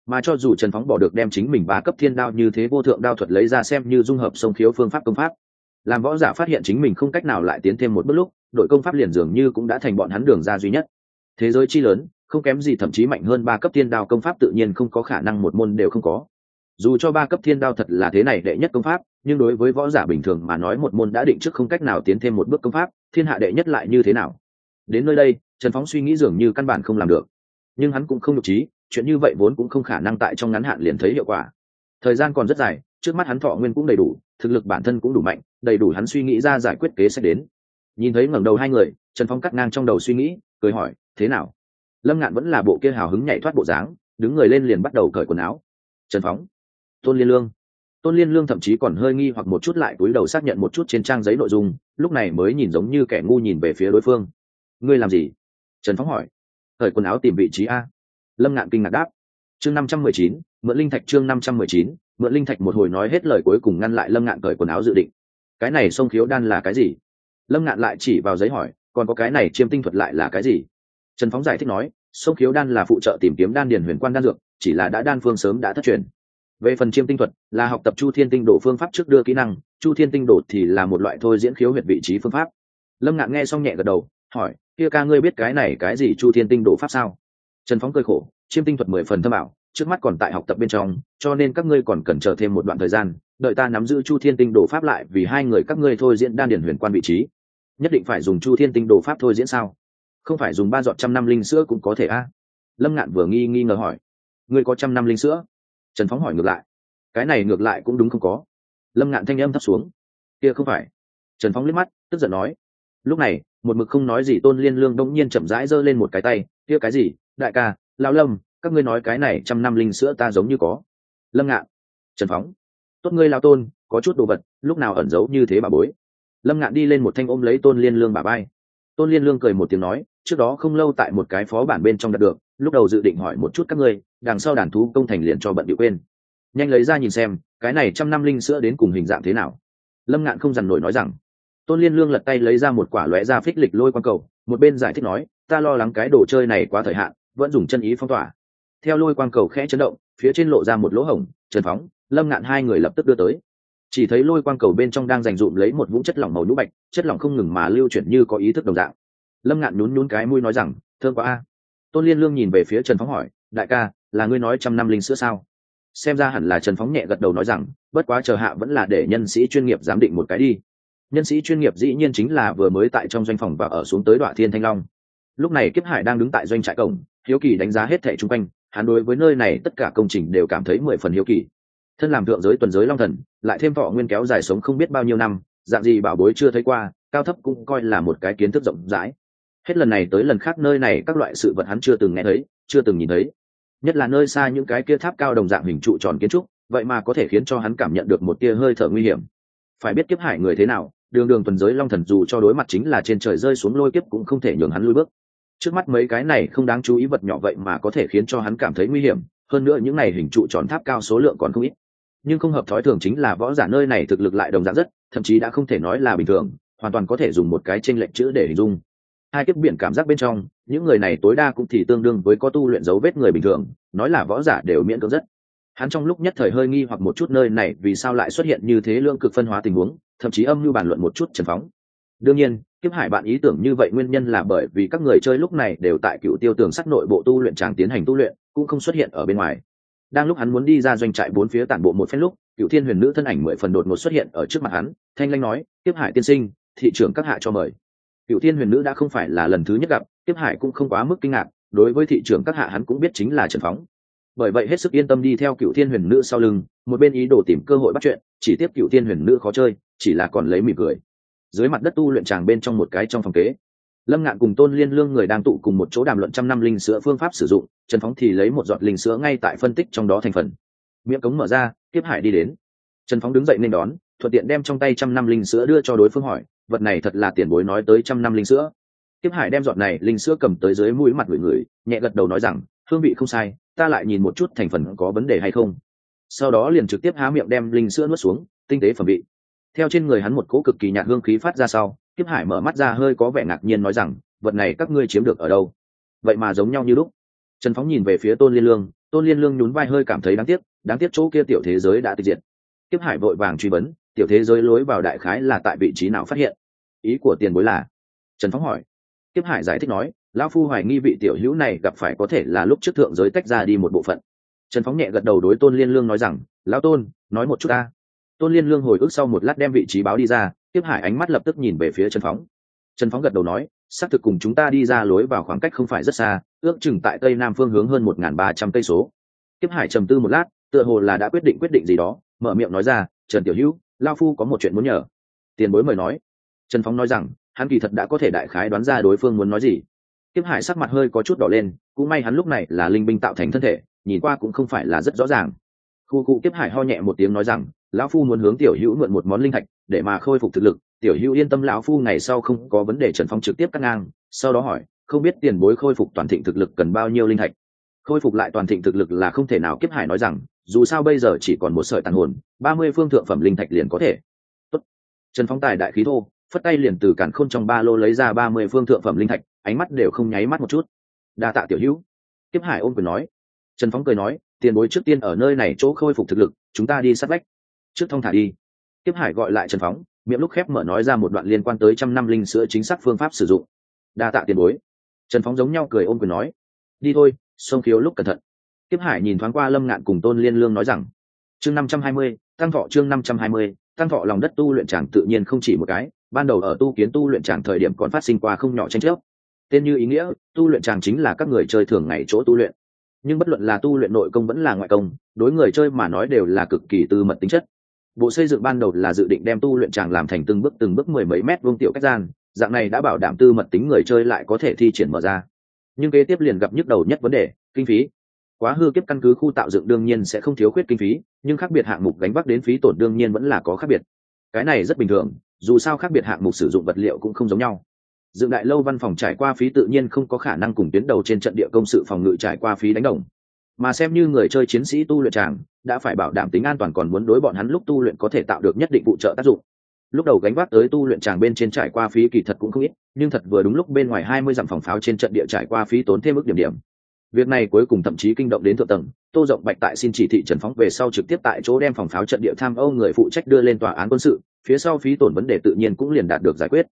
Mà cho dù trần phóng bỏ được đem chính mình ba cấp thiên đao như thế vô thượng đao thuật lấy ra xem như dung hợp sông khiếu phương pháp công pháp. Làm võ giả phát hiện chính mình không cách nào lại tiến thêm một bước lúc, đội công pháp liền dường như cũng đã thành bọn hắn đường ra duy nhất. Thế giới chi lớn, không kém gì thậm chí mạnh hơn ba cấp thiên đao công pháp tự nhiên không có khả năng một môn đều không có. Dù cho ba cấp thiên đao thật là thế này đệ nhất công pháp nhưng đối với võ giả bình thường mà nói một môn đã định trước không cách nào tiến thêm một bước công pháp, thiên hạ đệ nhất lại như thế nào? Đến nơi đây, trần phóng suy nghĩ dường như căn bản không làm được. Nhưng hắn cũng không nhục trí, chuyện như vậy vốn cũng không khả năng tại trong ngắn hạn liền thấy hiệu quả. Thời gian còn rất dài, trước mắt hắn thọ nguyên cũng đầy đủ, thực lực bản thân cũng đủ mạnh, đầy đủ hắn suy nghĩ ra giải quyết kế sách đến. Nhìn thấy ngẩng đầu hai người, trần phong cắt ngang trong đầu suy nghĩ, cười hỏi, thế nào? Lâm ngạn vẫn là bộ kia hào hứng nhảy thoát bộ dáng, đứng người lên liền bắt đầu cởi quần áo. Trần phóng, tôn liên lương tôn liên lương thậm chí còn hơi nghi hoặc một chút lại cúi đầu xác nhận một chút trên trang giấy nội dung, lúc này mới nhìn giống như kẻ ngu nhìn về phía đối phương. Ngươi làm gì? Trần phóng hỏi. Thời quần áo tìm vị trí a. Lâm ngạn kinh ngạc đáp. Chương năm trăm mười chín, mượn linh thạch chương năm trăm mười chín, mượn linh thạch một hồi nói hết lời cuối cùng ngăn lại lâm ngạn cởi quần áo dự định. Cái này sông khiếu đan là cái gì? Lâm ngạn lại chỉ vào giấy hỏi. Còn có cái này chiêm tinh thuật lại là cái gì? Trần phóng giải thích nói. Sông khiếu đan là phụ trợ tìm kiếm đan điền huyền quan đan dược, chỉ là đã đan phương sớm đã thất truyền về phần chiêm tinh thuật, là học tập chu thiên tinh đổ phương pháp trước đưa kỹ năng, chu thiên tinh đổ thì là một loại thôi diễn khiếu huyệt vị trí phương pháp. Lâm ngạn nghe xong nhẹ gật đầu, hỏi, kia ca ngươi biết cái này cái gì chu thiên tinh đổ pháp sao? Trần phóng cơi khổ, chiêm tinh thuật mười phần thâm ảo, trước mắt còn tại học tập bên trong, cho nên các ngươi còn cần chờ thêm một đoạn thời gian, đợi ta nắm giữ chu thiên tinh đồ pháp lại vì hai người các ngươi thôi diễn đan điển huyền quan vị trí. Nhất định phải dùng chu thiên tinh đồ pháp thôi diễn sao? Không phải dùng ba giọt trăm năm linh sữa cũng có thể a? Lâm ngạn vừa nghi nghi ngờ hỏi, ngươi có trăm năm linh sữa? Trần phóng hỏi ngược lại. Cái này ngược lại cũng đúng không có. Lâm ngạn thanh âm thấp xuống. Kia không phải. Trần phóng liếc mắt, tức giận nói. Lúc này, một mực không nói gì tôn liên lương đông nhiên chậm rãi giơ lên một cái tay. Kia cái gì? Đại ca lao lâm, các ngươi nói cái này trăm năm linh sữa ta giống như có. Lâm ngạn. Trần phóng. Tốt ngươi lao tôn, có chút đồ vật, lúc nào ẩn giấu như thế bà bối. Lâm ngạn đi lên một thanh ôm lấy tôn liên lương bà bay tôn liên lương cười một tiếng nói, trước đó không lâu tại một cái phó bản bên trong đạt được lúc đầu dự định hỏi một chút các ngươi, đằng sau đàn thú công thành liền cho bận bị quên. Nhanh lấy ra nhìn xem, cái này trăm năm linh sữa đến cùng hình dạng thế nào? Lâm ngạn không dằn nổi nói rằng, tôn liên lương lật tay lấy ra một quả lóe ra phích lịch lôi quang cầu, một bên giải thích nói, ta lo lắng cái đồ chơi này quá thời hạn, vẫn dùng chân ý phong tỏa. Theo lôi quang cầu khẽ chấn động, phía trên lộ ra một lỗ hổng, trần phóng, lâm ngạn hai người lập tức đưa tới. Chỉ thấy lôi quang cầu bên trong đang dành dụm lấy một vũng chất lỏng màu nhũ bạch, chất lỏng không ngừng mà lưu chuyển như có ý thức đồng dạng. Lâm ngạn nhún nhún cái mũi nói rằng thương quá a tôn liên lương nhìn về phía trần phóng hỏi, đại ca, là ngươi nói trăm năm linh sữa sao? Xem ra hẳn là trần phóng nhẹ gật đầu nói rằng, bất quá chờ hạ vẫn là để nhân sĩ chuyên nghiệp giám định một cái đi. Nhân sĩ chuyên nghiệp dĩ nhiên chính là vừa mới tại trong doanh phòng và ở xuống tới đoạn thiên thanh long. Lúc này kiếp hải đang đứng tại doanh trại cổng, hiếu kỳ đánh giá hết thẻ chung quanh, hắn đối với nơi này tất cả công trình đều cảm thấy mười phần hiếu kỳ. Thân làm thượng giới tuần giới long thần, lại thêm thọ nguyên kéo dài sống không biết bao nhiêu năm, dạng gì bảo bối chưa thấy qua, cao thấp cũng coi là một cái kiến thức rộng rãi hết lần này tới lần khác nơi này các loại sự vật hắn chưa từng nghe thấy, chưa từng nhìn thấy. Nhất là nơi xa những cái kia tháp cao đồng dạng hình trụ tròn kiến trúc, vậy mà có thể khiến cho hắn cảm nhận được một tia hơi thở nguy hiểm. Phải biết kiếp hải người thế nào, đường đường tuần giới long thần dù cho đối mặt chính là trên trời rơi xuống lôi kiếp cũng không thể nhường hắn lui bước. Trước mắt mấy cái này không đáng chú ý vật nhỏ vậy mà có thể khiến cho hắn cảm thấy nguy hiểm, hơn nữa những này hình trụ tròn tháp cao số lượng còn không ít. Nhưng không hợp thói thường chính là võ giả nơi này thực lực lại đồng dạng rất, thậm chí đã không thể nói là bình thường, hoàn toàn có thể dùng một cái tranh lệnh chữ để hình dung hai kiếp biển cảm giác bên trong, những người này tối đa cũng thì tương đương với có tu luyện dấu vết người bình thường, nói là võ giả đều miễn cưỡng rất. Hắn trong lúc nhất thời hơi nghi hoặc một chút nơi này vì sao lại xuất hiện như thế lương cực phân hóa tình huống, thậm chí âm mưu bàn luận một chút trần phóng. Đương nhiên, kiếp hải bạn ý tưởng như vậy nguyên nhân là bởi vì các người chơi lúc này đều tại cựu tiêu tường sắc nội bộ tu luyện tràng tiến hành tu luyện, cũng không xuất hiện ở bên ngoài. Đang lúc hắn muốn đi ra doanh trại bốn phía tản bộ một phen lúc, cựu thiên huyền nữ thân ảnh mười phần đột ngột xuất hiện ở trước mặt hắn, thanh lanh nói, kiếp hải tiên sinh, thị trưởng các hạ cho mời cựu thiên huyền nữ đã không phải là lần thứ nhất gặp tiếp hải cũng không quá mức kinh ngạc, đối với thị trưởng các hạ hắn cũng biết chính là trần phóng. Bởi vậy hết sức yên tâm đi theo cựu thiên huyền nữ sau lưng, một bên ý đồ tìm cơ hội bắt chuyện, chỉ tiếp cựu thiên huyền nữ khó chơi, chỉ là còn lấy mỉm cười. Dưới mặt đất tu luyện tràng bên trong một cái trong phòng kế, lâm ngạn cùng tôn liên lương người đang tụ cùng một chỗ đàm luận trăm năm linh sữa phương pháp sử dụng trần phóng thì lấy một giọt linh sữa ngay tại phân tích trong đó thành phần. Miệng cống mở ra tiếp hải đi đến. Trần phóng đứng dậy nên đón, thuận tiện đem trong tay trăm năm linh sữa đưa cho đối phương hỏi vật này thật là tiền bối nói tới trăm năm linh sữa. Tiếp hải đem giọt này linh sữa cầm tới dưới mũi mặt người người, nhẹ gật đầu nói rằng, hương vị không sai, ta lại nhìn một chút thành phần có vấn đề hay không. Sau đó liền trực tiếp há miệng đem linh sữa nuốt xuống, tinh tế phẩm vị. Theo trên người hắn một cỗ cực kỳ nhạt hương khí phát ra sau tiếp hải mở mắt ra hơi có vẻ ngạc nhiên nói rằng, vật này các ngươi chiếm được ở đâu? Vậy mà giống nhau như lúc. Trần phóng nhìn về phía tôn liên lương, tôn liên lương nhún vai hơi cảm thấy đáng tiếc đáng tiếc chỗ kia tiểu thế giới đã tịch diệt. Tiếp hải vội vàng truy vấn tiểu thế giới lối vào đại khái là tại vị trí nào phát hiện? Ý của tiền bối là? Trần phóng hỏi. Kiếp hải giải thích nói, lão phu hoài nghi vị tiểu hữu này gặp phải có thể là lúc trước thượng giới tách ra đi một bộ phận. Trần phóng nhẹ gật đầu đối tôn liên lương nói rằng, lão tôn, nói một chút ta. Tôn liên lương hồi ức sau một lát đem vị trí báo đi ra tiếp hải ánh mắt lập tức nhìn về phía trần phóng trần phóng gật đầu nói, xác thực cùng chúng ta đi ra lối vào khoảng cách không phải rất xa, ước chừng tại tây nam phương hướng hơn một n ba trăm cây số. Tiếp hải trầm tư một lát, tựa hồ là đã quyết định quyết định gì đó, mở miệng nói ra, trần tiểu hữu lao phu có một chuyện muốn nhờ. Tiền bối mời nói. Trần phóng nói rằng, hắn kỳ thật đã có thể đại khái đoán ra đối phương muốn nói gì. Kiếp hải sắc mặt hơi có chút đỏ lên, cũng may hắn lúc này là linh binh tạo thành thân thể, nhìn qua cũng không phải là rất rõ ràng. Khu cụ kiếp hải ho nhẹ một tiếng nói rằng, lão phu muốn hướng tiểu hữu mượn một món linh thạch, để mà khôi phục thực lực. Tiểu hữu yên tâm, lão phu ngày sau không có vấn đề, trần phong trực tiếp cắt ngang, sau đó hỏi, không biết tiền bối khôi phục toàn thịnh thực lực cần bao nhiêu linh thạch? Khôi phục lại toàn thịnh thực lực là không thể nào kiếp hải nói rằng, dù sao bây giờ chỉ còn một sợi tàn hồn, ba mươi phương thượng phẩm linh thạch liền có thể. Tốt. trần phong tài đại khí thô, phất tay liền từ cản khôn trong ba lô lấy ra ba mươi phương thượng phẩm linh thạch, ánh mắt đều không nháy mắt một chút. Đa tạ tiểu hữu. Kiếp hải ôm quyền nói. Trần phóng cười nói, tiền bối trước tiên ở nơi này chỗ khôi phục thực lực, chúng ta đi sát vách. Trước thông thả đi. Tiếp hải gọi lại trần phóng miệng lúc khép mở nói ra một đoạn liên quan tới trăm năm linh sữa chính xác phương pháp sử dụng. Đa tạ tiền bối. Trần phóng giống nhau cười ôm quyền nói. Đi thôi sông khiếu lúc cẩn thận. Tiếp hải nhìn thoáng qua lâm ngạn cùng tôn liên lương nói rằng, chương năm trăm hai mươi, tăng thọ chương năm trăm hai mươi, tăng thọ lòng đất tu luyện tràng tự nhiên không chỉ một cái, ban đầu ở tu kiến tu luyện tràng thời điểm còn phát sinh qua không nhỏ tranh chấp. Tên như ý nghĩa, tu luyện tràng chính là các người chơi thường ngày chỗ tu luyện. Nhưng bất luận là tu luyện nội công vẫn là ngoại công, đối người chơi mà nói đều là cực kỳ tư mật tính chất. Bộ xây dựng ban đầu là dự định đem tu luyện tràng làm thành từng bước từng bước mười mấy mét vuông tiểu cách gian, dạng này đã bảo đảm tư mật tính người chơi lại có thể thi triển mở ra nhưng kế tiếp liền gặp nhức đầu nhất vấn đề, kinh phí. Quá hư kiếp căn cứ khu tạo dựng đương nhiên sẽ không thiếu khuyết kinh phí, nhưng khác biệt hạng mục gánh vác đến phí tổn đương nhiên vẫn là có khác biệt. Cái này rất bình thường, dù sao khác biệt hạng mục sử dụng vật liệu cũng không giống nhau. Dựng đại lâu văn phòng trải qua phí tự nhiên không có khả năng cùng tuyến đầu trên trận địa công sự phòng ngự trải qua phí đánh đồng. Mà xem như người chơi chiến sĩ tu luyện tràng, đã phải bảo đảm tính an toàn còn muốn đối bọn hắn lúc tu luyện có thể tạo được nhất định phụ trợ tác dụng lúc đầu gánh vác tới tu luyện tràng bên trên trải qua phí kỳ thật cũng không ít, nhưng thật vừa đúng lúc bên ngoài hai mươi dặm phòng pháo trên trận địa trải qua phí tốn thêm mức điểm điểm. Việc này cuối cùng thậm chí kinh động đến thượng tầng, tô rộng bạch tại xin chỉ thị trần phóng về sau trực tiếp tại chỗ đem phòng pháo trận địa tham âu người phụ trách đưa lên tòa án quân sự, phía sau phí tổn vấn đề tự nhiên cũng liền đạt được giải quyết.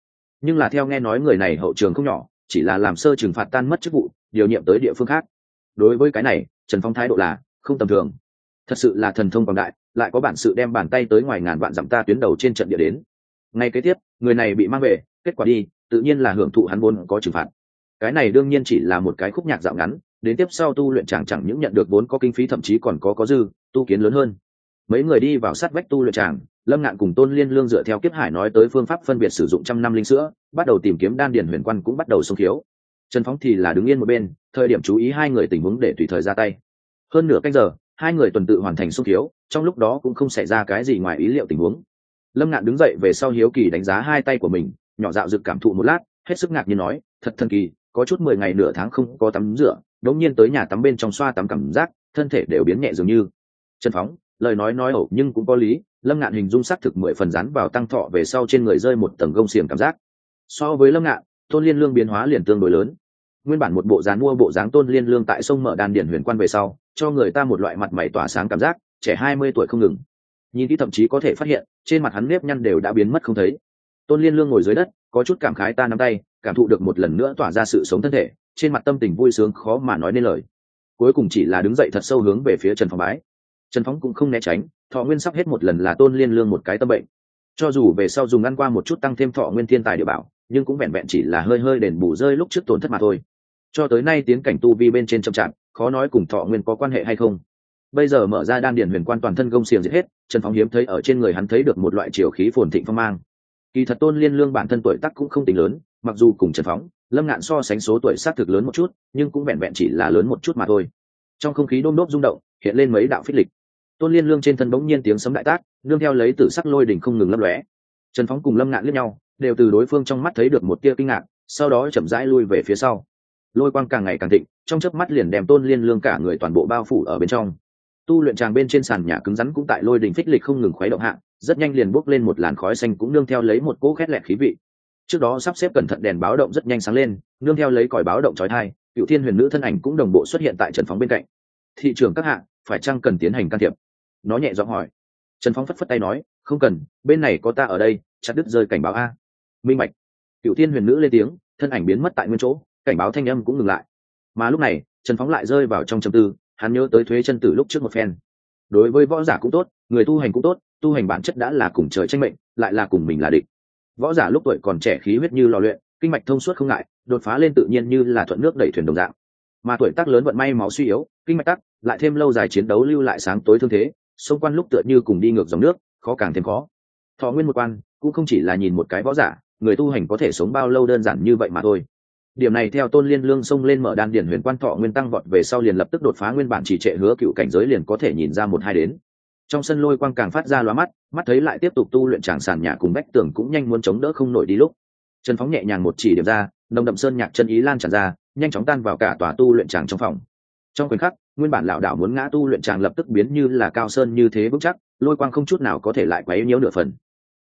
Nhưng là theo nghe nói người này hậu trường không nhỏ, chỉ là làm sơ trừng phạt tan mất chức vụ, điều nhiệm tới địa phương khác. Đối với cái này, trần phong thái độ là không tầm thường. Thật sự là thần thông quảng đại lại có bản sự đem bàn tay tới ngoài ngàn vạn dặm ta tuyến đầu trên trận địa đến. Ngay kế tiếp, người này bị mang về, kết quả đi, tự nhiên là hưởng thụ hắn vốn có trừng phạt. Cái này đương nhiên chỉ là một cái khúc nhạc dạo ngắn, đến tiếp sau tu luyện chẳng chẳng những nhận được vốn có kinh phí thậm chí còn có có dư, tu kiến lớn hơn. Mấy người đi vào sát vách tu luyện tràng lâm ngạn cùng tôn liên lương dựa theo kiếp hải nói tới phương pháp phân biệt sử dụng trăm năm linh sữa, bắt đầu tìm kiếm đan điền huyền quan cũng bắt đầu xông khiếu. Trần phóng thì là đứng yên một bên, thời điểm chú ý hai người tình huống để tùy thời ra tay. Hơn nửa canh giờ hai người tuần tự hoàn thành xung thiếu trong lúc đó cũng không xảy ra cái gì ngoài ý liệu tình huống. Lâm ngạn đứng dậy về sau hiếu kỳ đánh giá hai tay của mình, nhỏ dạo dực cảm thụ một lát, hết sức ngạc nhiên nói, thật thần kỳ, có chút mười ngày nửa tháng không có tắm rửa đống nhiên tới nhà tắm bên trong xoa tắm cảm giác, thân thể đều biến nhẹ dường như. Trần phóng, lời nói nói ẩu nhưng cũng có lý, lâm ngạn hình dung s ắ c thực mười phần rắn vào tăng thọ về sau trên người rơi một tầng gông xiềng cảm giác. So với lâm ngạn, tôn liên lương biến hóa liền tương đối lớn nguyên bản một bộ dáng mua bộ dáng tôn liên lương tại sông mở đan điển huyền quan về sau, cho người ta một loại mặt mày tỏa sáng cảm giác, trẻ hai mươi tuổi không ngừng. Nhìn kỹ thậm chí có thể phát hiện, trên mặt hắn nếp nhăn đều đã biến mất không thấy. Tôn liên lương ngồi dưới đất, có chút cảm khái ta nắm tay, cảm thụ được một lần nữa tỏa ra sự sống thân thể, trên mặt tâm tình vui sướng khó mà nói nên lời. Cuối cùng chỉ là đứng dậy thật sâu hướng về phía trần phong bái. Trần phóng cũng không né tránh, thọ nguyên sắp hết một lần là tôn liên lương một cái tâm bệnh. Cho dù về sau dùng ăn qua một chút tăng thêm thọ nguyên thiên tài địa bảo, nhưng cũng vẹn vẹn chỉ là hơi hơi đền bù rơi lúc trước tổn thất mà thôi cho tới nay tiến cảnh tu vi bên trên chậm chạp, khó nói cùng thọ nguyên có quan hệ hay không. Bây giờ mở ra đan điển huyền quan toàn thân gông xiềng giết hết, trần phóng hiếm thấy ở trên người hắn thấy được một loại chiều khí phồn thịnh phong mang. Kỳ thật tôn liên lương bản thân tuổi tắc cũng không tính lớn, mặc dù cùng trần phóng lâm ngạn so sánh số tuổi xác thực lớn một chút, nhưng cũng vẹn vẹn chỉ là lớn một chút mà thôi. Trong không khí đôm đốp rung động, hiện lên mấy đạo phích lịch. Tôn liên lương trên thân bỗng nhiên tiếng sấm đại tác, nương theo lấy tử sắc lôi đỉnh không ngừng lấp lóe. Trần phóng cùng lâm ngạn liếc nhau, đều từ đối phương trong mắt thấy được một tia kinh ngạc, sau đó chậm rãi lui về phía sau lôi quang càng ngày càng thịnh, trong chớp mắt liền đem tôn liên lương cả người toàn bộ bao phủ ở bên trong. Tu luyện tràng bên trên sàn nhà cứng rắn cũng tại lôi đỉnh phích lịch không ngừng khuấy động hạ, rất nhanh liền bốc lên một làn khói xanh cũng nương theo lấy một cỗ khét lẹt khí vị. Trước đó sắp xếp cẩn thận đèn báo động rất nhanh sáng lên, nương theo lấy còi báo động trói thai cựu thiên huyền nữ thân ảnh cũng đồng bộ xuất hiện tại trần phóng bên cạnh. Thị trường các hạng phải chăng cần tiến hành can thiệp? Nó nhẹ giọng hỏi. Trần phóng phất phất tay nói, không cần, bên này có ta ở đây, chặt đứt rơi cảnh báo a. Minh mạch cựu thiên huyền nữ lên tiếng, thân ảnh biến mất tại nguyên chỗ cảnh báo thanh âm cũng ngừng lại. Mà lúc này, trần phóng lại rơi vào trong trầm tư, hắn nhớ tới thuế chân tử lúc trước một phen. Đối với võ giả cũng tốt, người tu hành cũng tốt, tu hành bản chất đã là cùng trời tranh mệnh, lại là cùng mình là địch. Võ giả lúc tuổi còn trẻ khí huyết như lò luyện, kinh mạch thông suốt không ngại, đột phá lên tự nhiên như là thuận nước đẩy thuyền đồng dạng. Mà tuổi tác lớn vận may máu suy yếu, kinh mạch tắc, lại thêm lâu dài chiến đấu lưu lại sáng tối thương thế, xung quan lúc tựa như cùng đi ngược dòng nước, khó càng thêm khó. Thọ nguyên một quan, cũng không chỉ là nhìn một cái võ giả, người tu hành có thể sống bao lâu đơn giản như vậy mà thôi điểm này theo tôn liên lương xông lên mở đan điển huyền quan thọ nguyên tăng vọt về sau liền lập tức đột phá nguyên bản chỉ trệ hứa cựu cảnh giới liền có thể nhìn ra một hai đến. Trong sân lôi quang càng phát ra loa mắt mắt thấy lại tiếp tục tu luyện tràng sàn nhà cùng bách tường cũng nhanh muốn chống đỡ không nổi đi lúc. Trần phóng nhẹ nhàng một chỉ điểm ra, nồng đậm sơn nhạc chân ý lan tràn ra, nhanh chóng tan vào cả tòa tu luyện tràng trong phòng. Trong khoảnh khắc, nguyên bản lão đảo muốn ngã tu luyện tràng lập tức biến như là cao sơn như thế vững chắc, lôi quang không chút nào có thể lại quấy nhiễu nửa phần.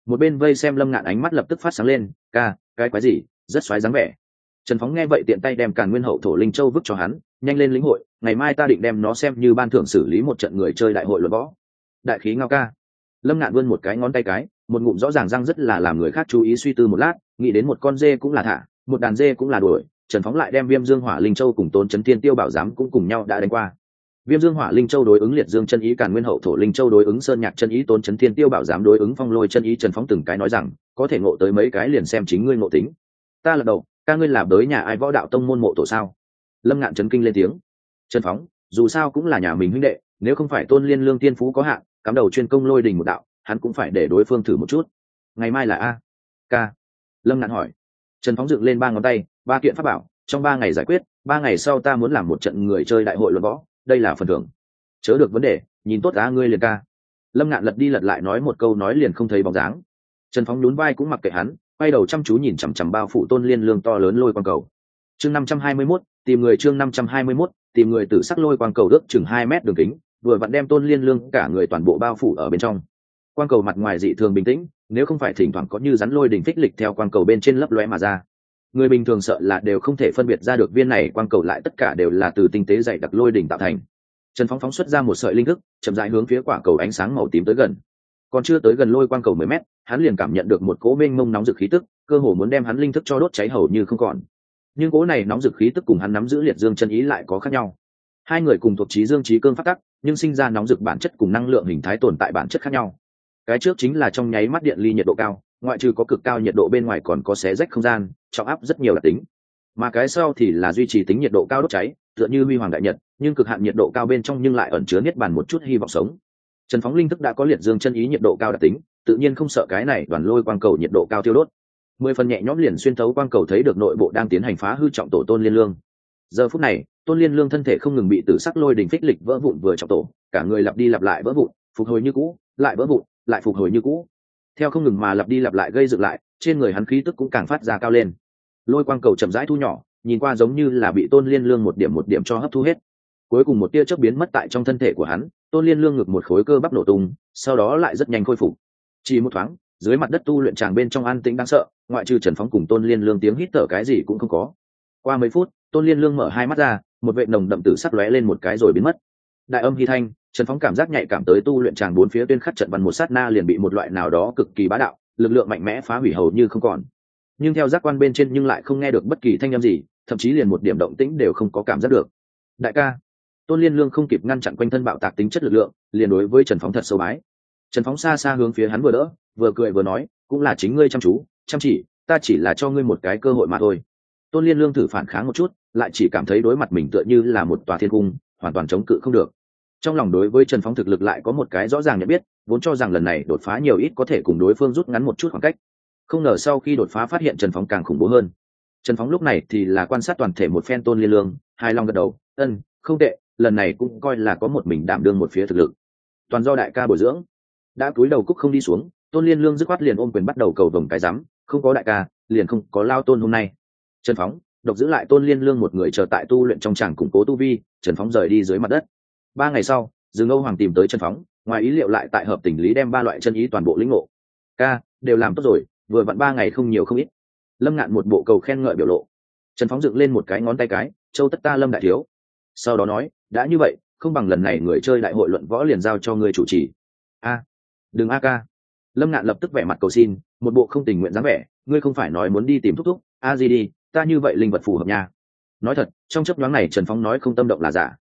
Một bên vây xem lâm ngạn ánh mắt lập tức phát sáng lên, ca, cái quái gì? Rất xoáy dáng vẻ trần phóng nghe vậy tiện tay đem càn nguyên hậu thổ linh châu vứt cho hắn, nhanh lên lĩnh hội, ngày mai ta định đem nó xem như ban thưởng xử lý một trận người chơi đại hội luật võ. Đại khí ngao ca. Lâm ngạn vươn một cái ngón tay cái, một ngụm rõ ràng răng rất là làm người khác chú ý suy tư một lát, nghĩ đến một con dê cũng là thả, một đàn dê cũng là đuổi, trần phóng lại đem viêm dương hỏa linh châu cùng tôn trấn thiên tiêu bảo giám cũng cùng nhau đã đánh qua. Viêm dương hỏa linh châu đối ứng liệt dương chân ý, càn nguyên hậu thổ linh châu đối ứng sơn nhạc chân ý, tôn trấn thiên tiêu bảo giám đối ứng phong lôi chân ý, trần phóng từng cái nói rằng, có thể ngộ tới mấy cái liền xem chính ngươi ngộ tính. Ta lật đầu ca ngươi là đới nhà ai võ đạo tông môn mộ tổ sao? Lâm ngạn trấn kinh lên tiếng. Trần phóng, dù sao cũng là nhà mình huynh đệ, nếu không phải tôn liên lương tiên phú có hạn cắm đầu chuyên công lôi đình một đạo, hắn cũng phải để đối phương thử một chút. Ngày mai là a. K lâm ngạn hỏi. Trần phóng dựng lên ba ngón tay, ba kiện pháp bảo, trong ba ngày giải quyết, ba ngày sau ta muốn làm một trận người chơi đại hội luận võ, đây là phần thưởng. Chớ được vấn đề, nhìn tốt cá ngươi liền ca. Lâm ngạn lật đi lật lại nói một câu nói liền không thấy bóng dáng. Trần phóng nhún vai cũng mặc kệ hắn quay đầu chăm chú nhìn chằm chằm bao phủ tôn liên lương to lớn lôi quang cầu. Chương năm trăm hai mươi mốt, tìm người chương năm trăm hai mươi mốt, tìm người tử sắc lôi quang cầu ước chừng hai mét đường kính, vừa vặn đem tôn liên lương cả người toàn bộ bao phủ ở bên trong. Quang cầu mặt ngoài dị thường bình tĩnh, nếu không phải thỉnh thoảng có như rắn lôi đỉnh phích lịch theo quang cầu bên trên lấp lóe mà ra. Người bình thường sợ là đều không thể phân biệt ra được viên này quang cầu lại tất cả đều là từ tinh tế dày đặc lôi đỉnh tạo thành. Trần phóng phóng xuất ra một sợi linh thức, chậm rãi hướng phía quả cầu ánh sáng màu tím tới gần còn chưa tới gần lôi quang cầu mười mét, hắn liền cảm nhận được một cỗ mênh mông nóng rực khí tức, cơ hồ muốn đem hắn linh thức cho đốt cháy hầu như không còn. Nhưng cỗ này nóng rực khí tức cùng hắn nắm giữ liệt dương chân ý lại có khác nhau. Hai người cùng thuộc trí dương trí cương phát tắc, nhưng sinh ra nóng rực bản chất cùng năng lượng hình thái tồn tại bản chất khác nhau. Cái trước chính là trong nháy mắt điện ly nhiệt độ cao, ngoại trừ có cực cao nhiệt độ bên ngoài còn có xé rách không gian, trọng áp rất nhiều đặc tính. Mà cái sau thì là duy trì tính nhiệt độ cao đốt cháy, tựa như huy hoàng đại nhật, nhưng cực hạn nhiệt độ cao bên trong nhưng lại ẩn chứa niết bàn một chút hy vọng sống trần phóng linh thức đã có liệt dương chân ý nhiệt độ cao đặc tính, tự nhiên không sợ cái này đoàn lôi quang cầu nhiệt độ cao tiêu đốt. Mười phần nhẹ nhõm liền xuyên thấu quang cầu thấy được nội bộ đang tiến hành phá hư trọng tổ tôn liên lương. Giờ phút này, tôn liên lương thân thể không ngừng bị tử sắc lôi đình phích lịch vỡ vụn vừa trọng tổ, cả người lặp đi lặp lại vỡ vụn, phục hồi như cũ, lại vỡ vụn, lại phục hồi như cũ. Theo không ngừng mà lặp đi lặp lại gây dựng lại, trên người hắn khí tức cũng càng phát ra cao lên. Lôi quang cầu chậm rãi thu nhỏ, nhìn qua giống như là bị tôn liên lương một điểm một điểm cho hấp thu hết. Cuối cùng một tia chớp biến mất tại trong thân thể của hắn tôn liên lương ngực một khối cơ bắp nổ tung, sau đó lại rất nhanh khôi phục. Chỉ một thoáng, dưới mặt đất tu luyện tràng bên trong an tĩnh đáng sợ, ngoại trừ trần phóng cùng tôn liên lương tiếng hít thở cái gì cũng không có. Qua mấy phút, tôn liên lương mở hai mắt ra, một vệ nồng đậm tử sắc lóe lên một cái rồi biến mất. Đại âm hy thanh, trần phóng cảm giác nhạy cảm tới tu luyện tràng bốn phía tuyên khắc trận văn một sát na liền bị một loại nào đó cực kỳ bá đạo, lực lượng mạnh mẽ phá hủy hầu như không còn. Nhưng theo giác quan bên trên nhưng lại không nghe được bất kỳ thanh âm gì, thậm chí liền một điểm động tĩnh đều không có cảm giác được. Đại ca tôn liên lương không kịp ngăn chặn quanh thân bạo tạc tính chất lực lượng, liền đối với trần phóng thật sâu bái. Trần phóng xa xa hướng phía hắn vừa đỡ, vừa cười vừa nói, cũng là chính ngươi chăm chú, chăm chỉ, ta chỉ là cho ngươi một cái cơ hội mà thôi. Tôn liên lương thử phản kháng một chút, lại chỉ cảm thấy đối mặt mình tựa như là một tòa thiên cung, hoàn toàn chống cự không được. Trong lòng đối với trần phóng thực lực lại có một cái rõ ràng nhận biết, vốn cho rằng lần này đột phá nhiều ít có thể cùng đối phương rút ngắn một chút khoảng cách. Không ngờ sau khi đột phá phát hiện trần phóng càng khủng bố hơn. Trần phóng lúc này thì là quan sát toàn thể một phen tôn liên lương hai long gật đầu, ân, không tệ lần này cũng coi là có một mình đảm đương một phía thực lực. Toàn do đại ca bồi dưỡng. Đã cúi đầu cúc không đi xuống, tôn liên lương dứt khoát liền ôm quyền bắt đầu cầu vồng cái rắm không có đại ca, liền không có lao tôn hôm nay. Trần phóng, độc giữ lại tôn liên lương một người chờ tại tu luyện trong tràng củng cố tu vi, trần phóng rời đi dưới mặt đất. Ba ngày sau, dương âu hoàng tìm tới trần phóng, ngoài ý liệu lại tại hợp tình lý đem ba loại chân ý toàn bộ lĩnh ngộ. Ca, đều làm tốt rồi, vừa vặn ba ngày không nhiều không ít. Lâm ngạn một bộ cầu khen ngợi biểu lộ. Trần phóng dựng lên một cái ngón tay cái, châu tất ta lâm đại thiếu. Sau đó nói đã như vậy, không bằng lần này người chơi đại hội luận võ liền giao cho người chủ trì. A, đừng a ca. Lâm ngạn lập tức vẻ mặt cầu xin, một bộ không tình nguyện dáng vẻ, ngươi không phải nói muốn đi tìm thúc thúc, a gì đi, ta như vậy linh vật phù hợp nha. Nói thật, trong chấp nhoáng này trần phóng nói không tâm động là giả.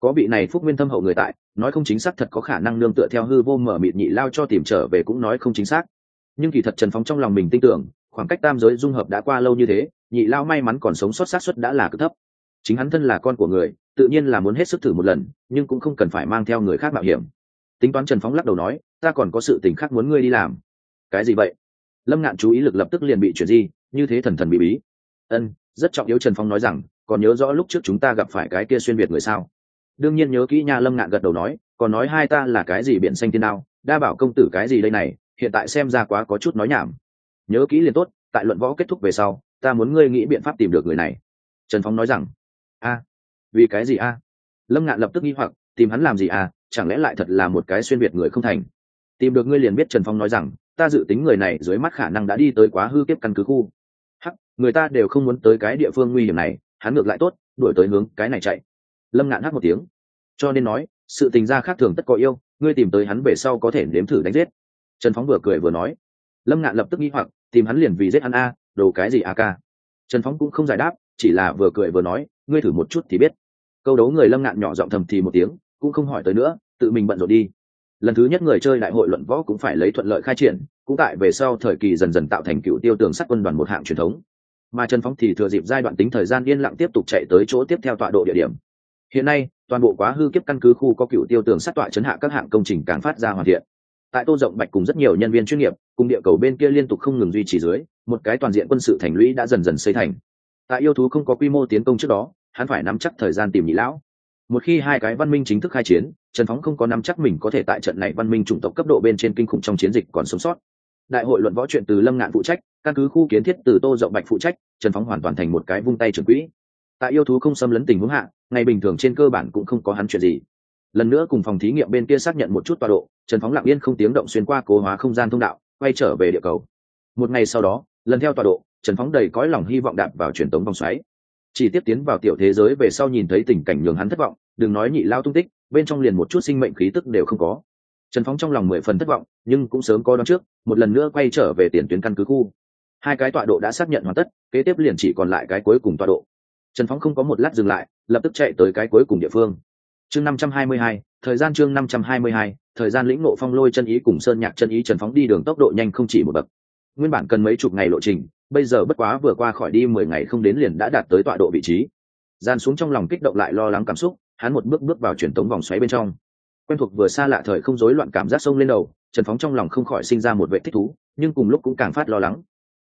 Có vị này phúc nguyên thâm hậu người tại, nói không chính xác thật có khả năng nương tựa theo hư vô mở mịt nhị lao cho tìm trở về cũng nói không chính xác. Nhưng kỳ thật trần phóng trong lòng mình tin tưởng, khoảng cách tam giới dung hợp đã qua lâu như thế, nhị lao may mắn còn sống sót sát xuất đã là cực thấp chính hắn thân là con của người, tự nhiên là muốn hết sức thử một lần, nhưng cũng không cần phải mang theo người khác mạo hiểm. Tính toán trần phóng lắc đầu nói, ta còn có sự tình khác muốn ngươi đi làm. Cái gì vậy? Lâm ngạn chú ý lực lập tức liền bị chuyển di, như thế thần thần bị bí. Ân, rất trọng yếu, trần phong nói rằng, còn nhớ rõ lúc trước chúng ta gặp phải cái kia xuyên việt người sao? Đương nhiên nhớ kỹ nha, lâm ngạn gật đầu nói, còn nói hai ta là cái gì biển xanh tiên đao, đa bảo công tử cái gì đây này, hiện tại xem ra quá có chút nói nhảm. Nhớ kỹ liền tốt, tại luận võ kết thúc về sau, ta muốn ngươi nghĩ biện pháp tìm được người này. Trần phong nói rằng a vì cái gì a lâm ngạn lập tức nghi hoặc, tìm hắn làm gì à? Chẳng lẽ lại thật là một cái xuyên việt người không thành? Tìm được ngươi liền biết trần phong nói rằng, ta dự tính người này dưới mắt khả năng đã đi tới quá hư kiếp căn cứ khu. Hắc, người ta đều không muốn tới cái địa phương nguy hiểm này, hắn ngược lại tốt, đuổi tới hướng cái này chạy. Lâm ngạn hắc một tiếng. Cho nên nói, sự tình gia khác thường tất có yêu, ngươi tìm tới hắn về sau có thể nếm thử đánh giết. Trần phóng vừa cười vừa nói. Lâm ngạn lập tức nghi hoặc, tìm hắn liền vì giết hắn a, đồ cái gì a ca? Trần phóng cũng không giải đáp chỉ là vừa cười vừa nói, ngươi thử một chút thì biết. Câu đấu người lâm ngạn nhỏ giọng thầm thì một tiếng, cũng không hỏi tới nữa, tự mình bận rộn đi. Lần thứ nhất người chơi đại hội luận võ cũng phải lấy thuận lợi khai triển, cũng tại về sau thời kỳ dần dần tạo thành cựu tiêu tường sắt quân đoàn một hạng truyền thống. Mà trần phóng thì thừa dịp giai đoạn tính thời gian yên lặng tiếp tục chạy tới chỗ tiếp theo tọa độ địa điểm. Hiện nay, toàn bộ quá hư kiếp căn cứ khu có cựu tiêu tường sát tọa chấn hạ các hạng công trình càng phát ra hoàn thiện. Tại tô rộng bạch cùng rất nhiều nhân viên chuyên nghiệp, cùng địa cầu bên kia liên tục không ngừng duy trì dưới, một cái toàn diện quân sự thành lũy đã dần dần xây thành tại yêu thú không có quy mô tiến công trước đó, hắn phải nắm chắc thời gian tìm nhị lão. Một khi hai cái văn minh chính thức khai chiến, trần phóng không có nắm chắc mình có thể tại trận này văn minh chủng tộc cấp độ bên trên kinh khủng trong chiến dịch còn sống sót. Đại hội luận võ chuyện từ lâm ngạn phụ trách, căn cứ khu kiến thiết từ tô rộng bạch phụ trách, trần phóng hoàn toàn thành một cái vung tay trưởng quỹ. Tại yêu thú không xâm lấn tình huống hạ, ngày bình thường trên cơ bản cũng không có hắn chuyện gì. Lần nữa cùng phòng thí nghiệm bên kia xác nhận một chút tọa độ, trần phóng lặng yên không tiếng động xuyên qua cố hóa không gian thông đạo, quay trở về địa cầu. Một ngày sau đó, lần theo tọa độ trần phóng đầy cõi lòng hy vọng đạp vào truyền tống vòng xoáy. Chỉ tiếp tiến vào tiểu thế giới về sau nhìn thấy tình cảnh nhường hắn thất vọng, đừng nói nhị lao tung tích, bên trong liền một chút sinh mệnh khí tức đều không có. Trần phóng trong lòng mười phần thất vọng, nhưng cũng sớm có đón trước, một lần nữa quay trở về tiền tuyến căn cứ khu. Hai cái tọa độ đã xác nhận hoàn tất, kế tiếp liền chỉ còn lại cái cuối cùng tọa độ. Trần phóng không có một lát dừng lại, lập tức chạy tới cái cuối cùng địa phương. Chương năm trăm hai mươi hai, thời gian chương năm trăm hai mươi hai, thời gian lĩnh ngộ phong lôi chân ý cùng sơn nhạc chân ý trần phóng đi đường tốc độ nhanh không chỉ một bậc. Nguyên bản cần mấy chục ngày lộ trình bây giờ bất quá vừa qua khỏi đi mười ngày không đến liền đã đạt tới tọa độ vị trí. Gian xuống trong lòng kích động lại lo lắng cảm xúc, hắn một bước bước vào truyền tống vòng xoáy bên trong. Quen thuộc vừa xa lạ thời không rối loạn cảm giác sông lên đầu, trần phóng trong lòng không khỏi sinh ra một vệ thích thú, nhưng cùng lúc cũng càng phát lo lắng.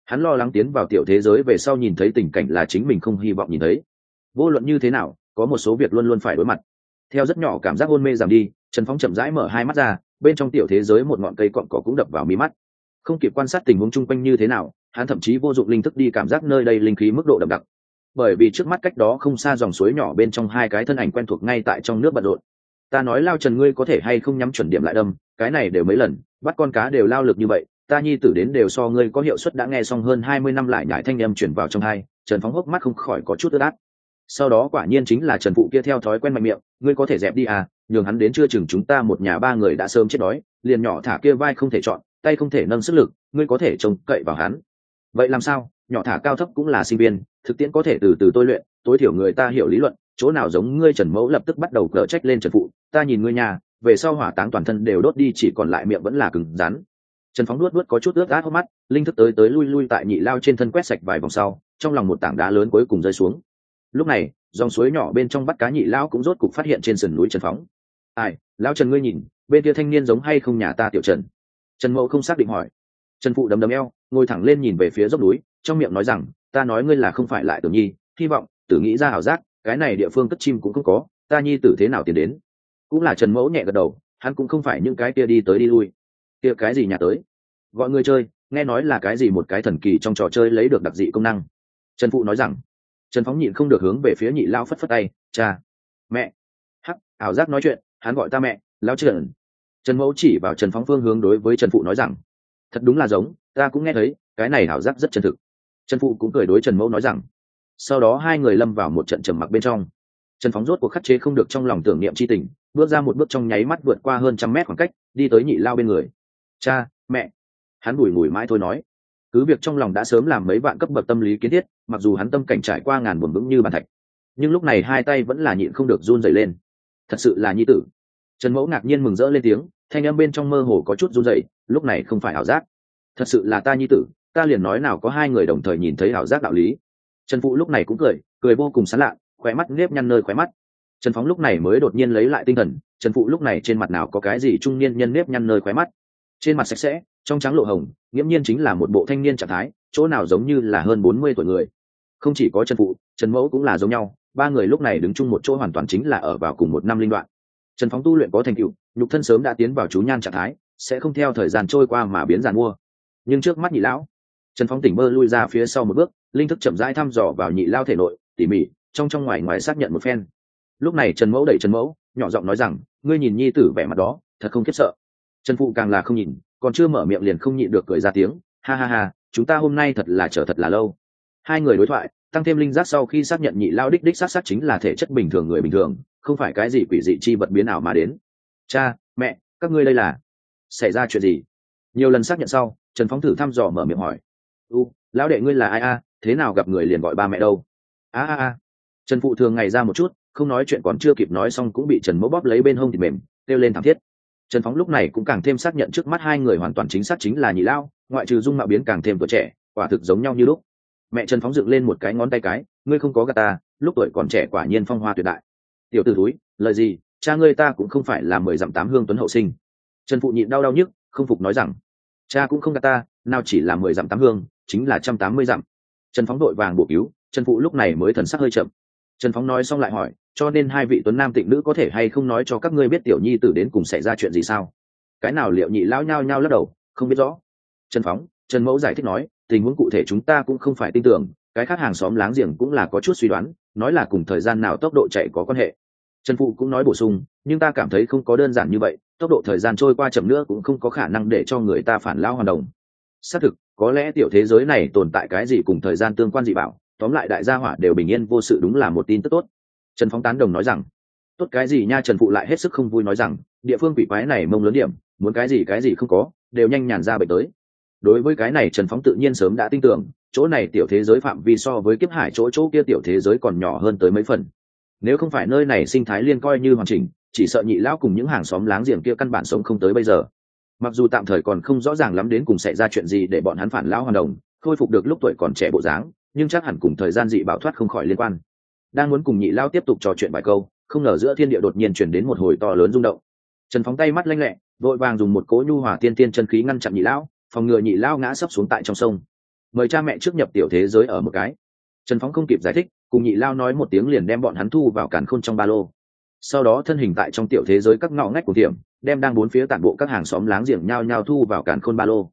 Hắn lo lắng tiến vào tiểu thế giới về sau nhìn thấy tình cảnh là chính mình không hy vọng nhìn thấy. Vô luận như thế nào, có một số việc luôn luôn phải đối mặt. Theo rất nhỏ cảm giác hôn mê giảm đi, trần phóng chậm rãi mở hai mắt ra, bên trong tiểu thế giới một ngọn cây cọn cỏ cũng đập vào mí mắt không kịp quan sát tình huống chung quanh như thế nào, hắn thậm chí vô dụng linh thức đi cảm giác nơi đây linh khí mức độ đậm đặc. Bởi vì trước mắt cách đó không xa dòng suối nhỏ bên trong hai cái thân ảnh quen thuộc ngay tại trong nước bận rộn. Ta nói lao trần ngươi có thể hay không nhắm chuẩn điểm lại đâm, cái này đều mấy lần, bắt con cá đều lao lực như vậy, ta nhi tử đến đều so ngươi có hiệu suất đã nghe xong hơn hai mươi năm lại nhải thanh âm chuyển vào trong hai, trần phóng hốc mắt không khỏi có chút ướt át. Sau đó quả nhiên chính là trần phụ kia theo thói quen mạnh miệng, ngươi có thể dẹp đi à nhường hắn đến chưa chừng chúng ta một nhà ba người đã sớm chết đói, liền nhỏ thả kia vai không thể chọn tay không thể nâng sức lực, ngươi có thể trông cậy vào hắn. Vậy làm sao? Nhỏ thả cao thấp cũng là sinh viên, thực tiễn có thể từ từ tôi luyện, tối thiểu người ta hiểu lý luận, chỗ nào giống ngươi trần mẫu lập tức bắt đầu cờ trách lên trần phụ, ta nhìn ngươi nhà, về sau hỏa táng toàn thân đều đốt đi, chỉ còn lại miệng vẫn là cứng rắn. Trần phóng nuốt nuốt có chút ướt át hốc mắt, linh thức tới tới lui lui tại nhị lao trên thân quét sạch vài vòng sau, trong lòng một tảng đá lớn cuối cùng rơi xuống. Lúc này, dòng suối nhỏ bên trong bắt cá nhị lao cũng rốt cục phát hiện trên sườn núi trần phóng. Ai lão trần ngươi nhìn, bên kia thanh niên giống hay không nhà ta tiểu trần? Trần mẫu không xác định hỏi. Trần phụ đấm đấm eo, ngồi thẳng lên nhìn về phía dốc núi, trong miệng nói rằng, ta nói ngươi là không phải lại tử nhi, hy vọng, tử nghĩ ra ảo giác, cái này địa phương cất chim cũng không có, ta nhi tử thế nào tiến đến? Cũng là trần mẫu nhẹ gật đầu, hắn cũng không phải những cái kia đi tới đi lui. Kia cái gì nhà tới? Gọi người chơi, nghe nói là cái gì một cái thần kỳ trong trò chơi lấy được đặc dị công năng. Trần phụ nói rằng. Trần phóng nhịn không được hướng về phía nhị lao phất phất tay, cha, mẹ, hắc, ảo giác nói chuyện, hắn gọi ta mẹ lao trần trần mẫu chỉ vào trần phóng phương hướng đối với trần phụ nói rằng, thật đúng là giống, ta cũng nghe thấy, cái này ảo giác rất chân thực. Trần phụ cũng cười đối trần mẫu nói rằng, sau đó hai người lâm vào một trận trầm mặc bên trong. Trần phóng rốt cuộc khắc chế không được trong lòng tưởng niệm c h i tình, bước ra một bước trong nháy mắt vượt qua hơn trăm mét khoảng cách, đi tới nhị lao bên người. Cha, mẹ. Hắn bùi ngùi mãi thôi nói, cứ việc trong lòng đã sớm làm mấy vạn cấp bậc tâm lý kiến thiết, mặc dù hắn tâm cảnh trải qua ngàn buồn vững như bàn thạch, nhưng lúc này hai tay vẫn là nhịn không được run dày lên. Thật sự là nhi tử. Trần mẫu ngạc nhiên mừng rỡ lên tiếng thanh âm bên trong mơ hồ có chút run rẩy, lúc này không phải ảo giác. Thật sự là ta nhi tử ta liền nói nào có hai người đồng thời nhìn thấy ảo giác đạo lý. Trần phụ lúc này cũng cười cười vô cùng sán lạ khóe mắt nếp nhăn nơi khóe mắt. Trần phóng lúc này mới đột nhiên lấy lại tinh thần trần phụ lúc này trên mặt nào có cái gì trung niên nhân nếp nhăn nơi khóe mắt. Trên mặt sạch sẽ trong trắng lộ hồng nghiễm nhiên chính là một bộ thanh niên trạng thái chỗ nào giống như là hơn bốn mươi tuổi người. Không chỉ có trần phụ trần mẫu cũng là giống nhau ba người lúc này đứng chung một chỗ hoàn toàn chính là ở vào cùng một năm linh đoạn trần phóng tu luyện có thành tựu, nhục thân sớm đã tiến vào chú nhan trạng thái, sẽ không theo thời gian trôi qua mà biến giàn mua. Nhưng trước mắt nhị lão, trần phóng tỉnh mơ lui ra phía sau một bước, linh thức chậm rãi thăm dò vào nhị lao thể nội, tỉ mỉ, trong trong ngoài ngoài xác nhận một phen. Lúc này trần mẫu đẩy trần mẫu, nhỏ giọng nói rằng, ngươi nhìn nhi tử vẻ mặt đó, thật không khiếp sợ. Trần phụ càng là không nhìn, còn chưa mở miệng liền không nhịn được cười ra tiếng, ha ha ha, chúng ta hôm nay thật là chờ thật là lâu. Hai người đối thoại, tăng thêm linh giác sau khi xác nhận nhị lao đích đích xác xác chính là thể chất bình thường người bình thường không phải cái gì quỷ dị chi vật biến nào mà đến. Cha, mẹ, các ngươi đây là xảy ra chuyện gì? Nhiều lần xác nhận sau, trần phóng thử thăm dò mở miệng hỏi. U, lão đệ ngươi là ai a? Thế nào gặp người liền gọi ba mẹ đâu? A a a. Trần phụ thường ngày ra một chút, không nói chuyện còn chưa kịp nói xong cũng bị trần mẫu bóp lấy bên hông thịt mềm, kêu lên thảm thiết. Trần phóng lúc này cũng càng thêm xác nhận trước mắt hai người hoàn toàn chính xác chính là nhị lao ngoại trừ dung mạo biến càng thêm tuổi trẻ, quả thực giống nhau như lúc. Mẹ trần phóng dựng lên một cái ngón tay cái, ngươi không có gà ta, lúc tuổi còn trẻ quả nhiên phong hoa tuyệt đại tiểu t ử túi lời gì, cha ngươi ta cũng không phải là mười dặm tám hương tuấn hậu sinh. Trần phụ nhịn đau đau nhức, không phục nói rằng, cha cũng không gạt ta, nào chỉ là mười dặm tám hương, chính là trăm tám mươi dặm. Trần phóng đội vàng bổ cứu, trần phụ lúc này mới thần sắc hơi chậm. Trần phóng nói xong lại hỏi, cho nên hai vị tuấn nam tịnh nữ có thể hay không nói cho các ngươi biết tiểu nhi tử đến cùng xảy ra chuyện gì sao? Cái nào liệu nhị lão nhao nhao lắc đầu, không biết rõ. Trần phóng, trần mẫu giải thích nói, tình huống cụ thể chúng ta cũng không phải tin tưởng, cái khác hàng xóm láng giềng cũng là có chút suy đoán, nói là cùng thời gian nào tốc độ chạy có quan hệ trần phụ cũng nói bổ sung, nhưng ta cảm thấy không có đơn giản như vậy, tốc độ thời gian trôi qua chậm nữa cũng không có khả năng để cho người ta phản lao hoàn đồng. Xác thực, có lẽ tiểu thế giới này tồn tại cái gì cùng thời gian tương quan dị bảo, tóm lại đại gia hỏa đều bình yên vô sự đúng là một tin tức tốt. Trần phóng tán đồng nói rằng, tốt cái gì nha trần phụ lại hết sức không vui nói rằng, địa phương quỷ quái này mông lớn điểm, muốn cái gì cái gì không có, đều nhanh nhàn ra bệnh tới. Đối với cái này trần phóng tự nhiên sớm đã tin tưởng, chỗ này tiểu thế giới phạm vi so với kiếp hải chỗ chỗ kia tiểu thế giới còn nhỏ hơn tới mấy phần nếu không phải nơi này sinh thái liên coi như hoàn chỉnh, chỉ sợ nhị lão cùng những hàng xóm láng giềng kia căn bản sống không tới bây giờ. Mặc dù tạm thời còn không rõ ràng lắm đến cùng xảy ra chuyện gì để bọn hắn phản lão hoàn đồng, khôi phục được lúc tuổi còn trẻ bộ dáng, nhưng chắc hẳn cùng thời gian dị bảo thoát không khỏi liên quan. Đang muốn cùng nhị lao tiếp tục trò chuyện vài câu, không ngờ giữa thiên địa đột nhiên chuyển đến một hồi to lớn rung động. Trần phóng tay mắt lanh lẹ, vội vàng dùng một cỗ nhu hòa tiên tiên chân khí ngăn chặn nhị lão, phòng ngừa nhị lao ngã sấp xuống tại trong sông. Mời cha mẹ trước nhập tiểu thế giới ở một cái. Trần phóng không kịp giải thích cùng nhị lao nói một tiếng liền đem bọn hắn thu vào cản khôn trong ba lô. Sau đó thân hình tại trong tiểu thế giới các ngõ ngách của tiệm, đem đang bốn phía tản bộ các hàng xóm láng giềng nhau nhau thu vào cản khôn ba lô.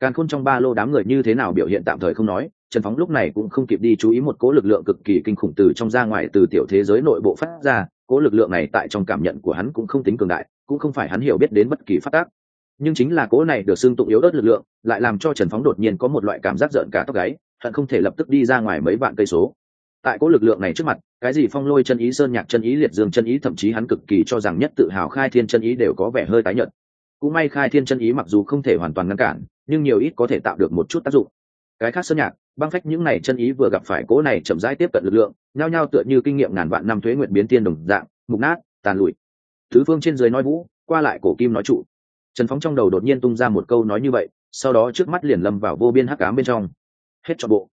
Càn khôn trong ba lô đám người như thế nào biểu hiện tạm thời không nói, trần phóng lúc này cũng không kịp đi chú ý một cố lực lượng cực kỳ kinh khủng từ trong ra ngoài từ tiểu thế giới nội bộ phát ra cố lực lượng này tại trong cảm nhận của hắn cũng không tính cường đại, cũng không phải hắn hiểu biết đến bất kỳ phát tác. Nhưng chính là cố này được xưng tụng yếu ớt lực lượng, lại làm cho trần phóng đột nhiên có một loại cảm giác giận cả tóc gáy, hận không thể lập tức đi ra ngoài mấy vạn cây số tại cố lực lượng này trước mặt, cái gì phong lôi chân ý, sơn nhạc chân ý, liệt dương chân ý, thậm chí hắn cực kỳ cho rằng nhất tự hào khai thiên chân ý đều có vẻ hơi tái nhợt. Cũng may khai thiên chân ý mặc dù không thể hoàn toàn ngăn cản, nhưng nhiều ít có thể tạo được một chút tác dụng. Cái khác sơn nhạc, băng phách những này chân ý vừa gặp phải cố này chậm rãi tiếp cận lực lượng, nhao nhao tựa như kinh nghiệm ngàn vạn năm thuế nguyện biến tiên đồng dạng, mục nát, tàn lụi. Thứ phương trên dưới nói vũ, qua lại cổ kim nói trụ. Trần phóng trong đầu đột nhiên tung ra một câu nói như vậy, sau đó trước mắt liền lâm vào vô biên hắc ám bên trong. Hết cho bộ.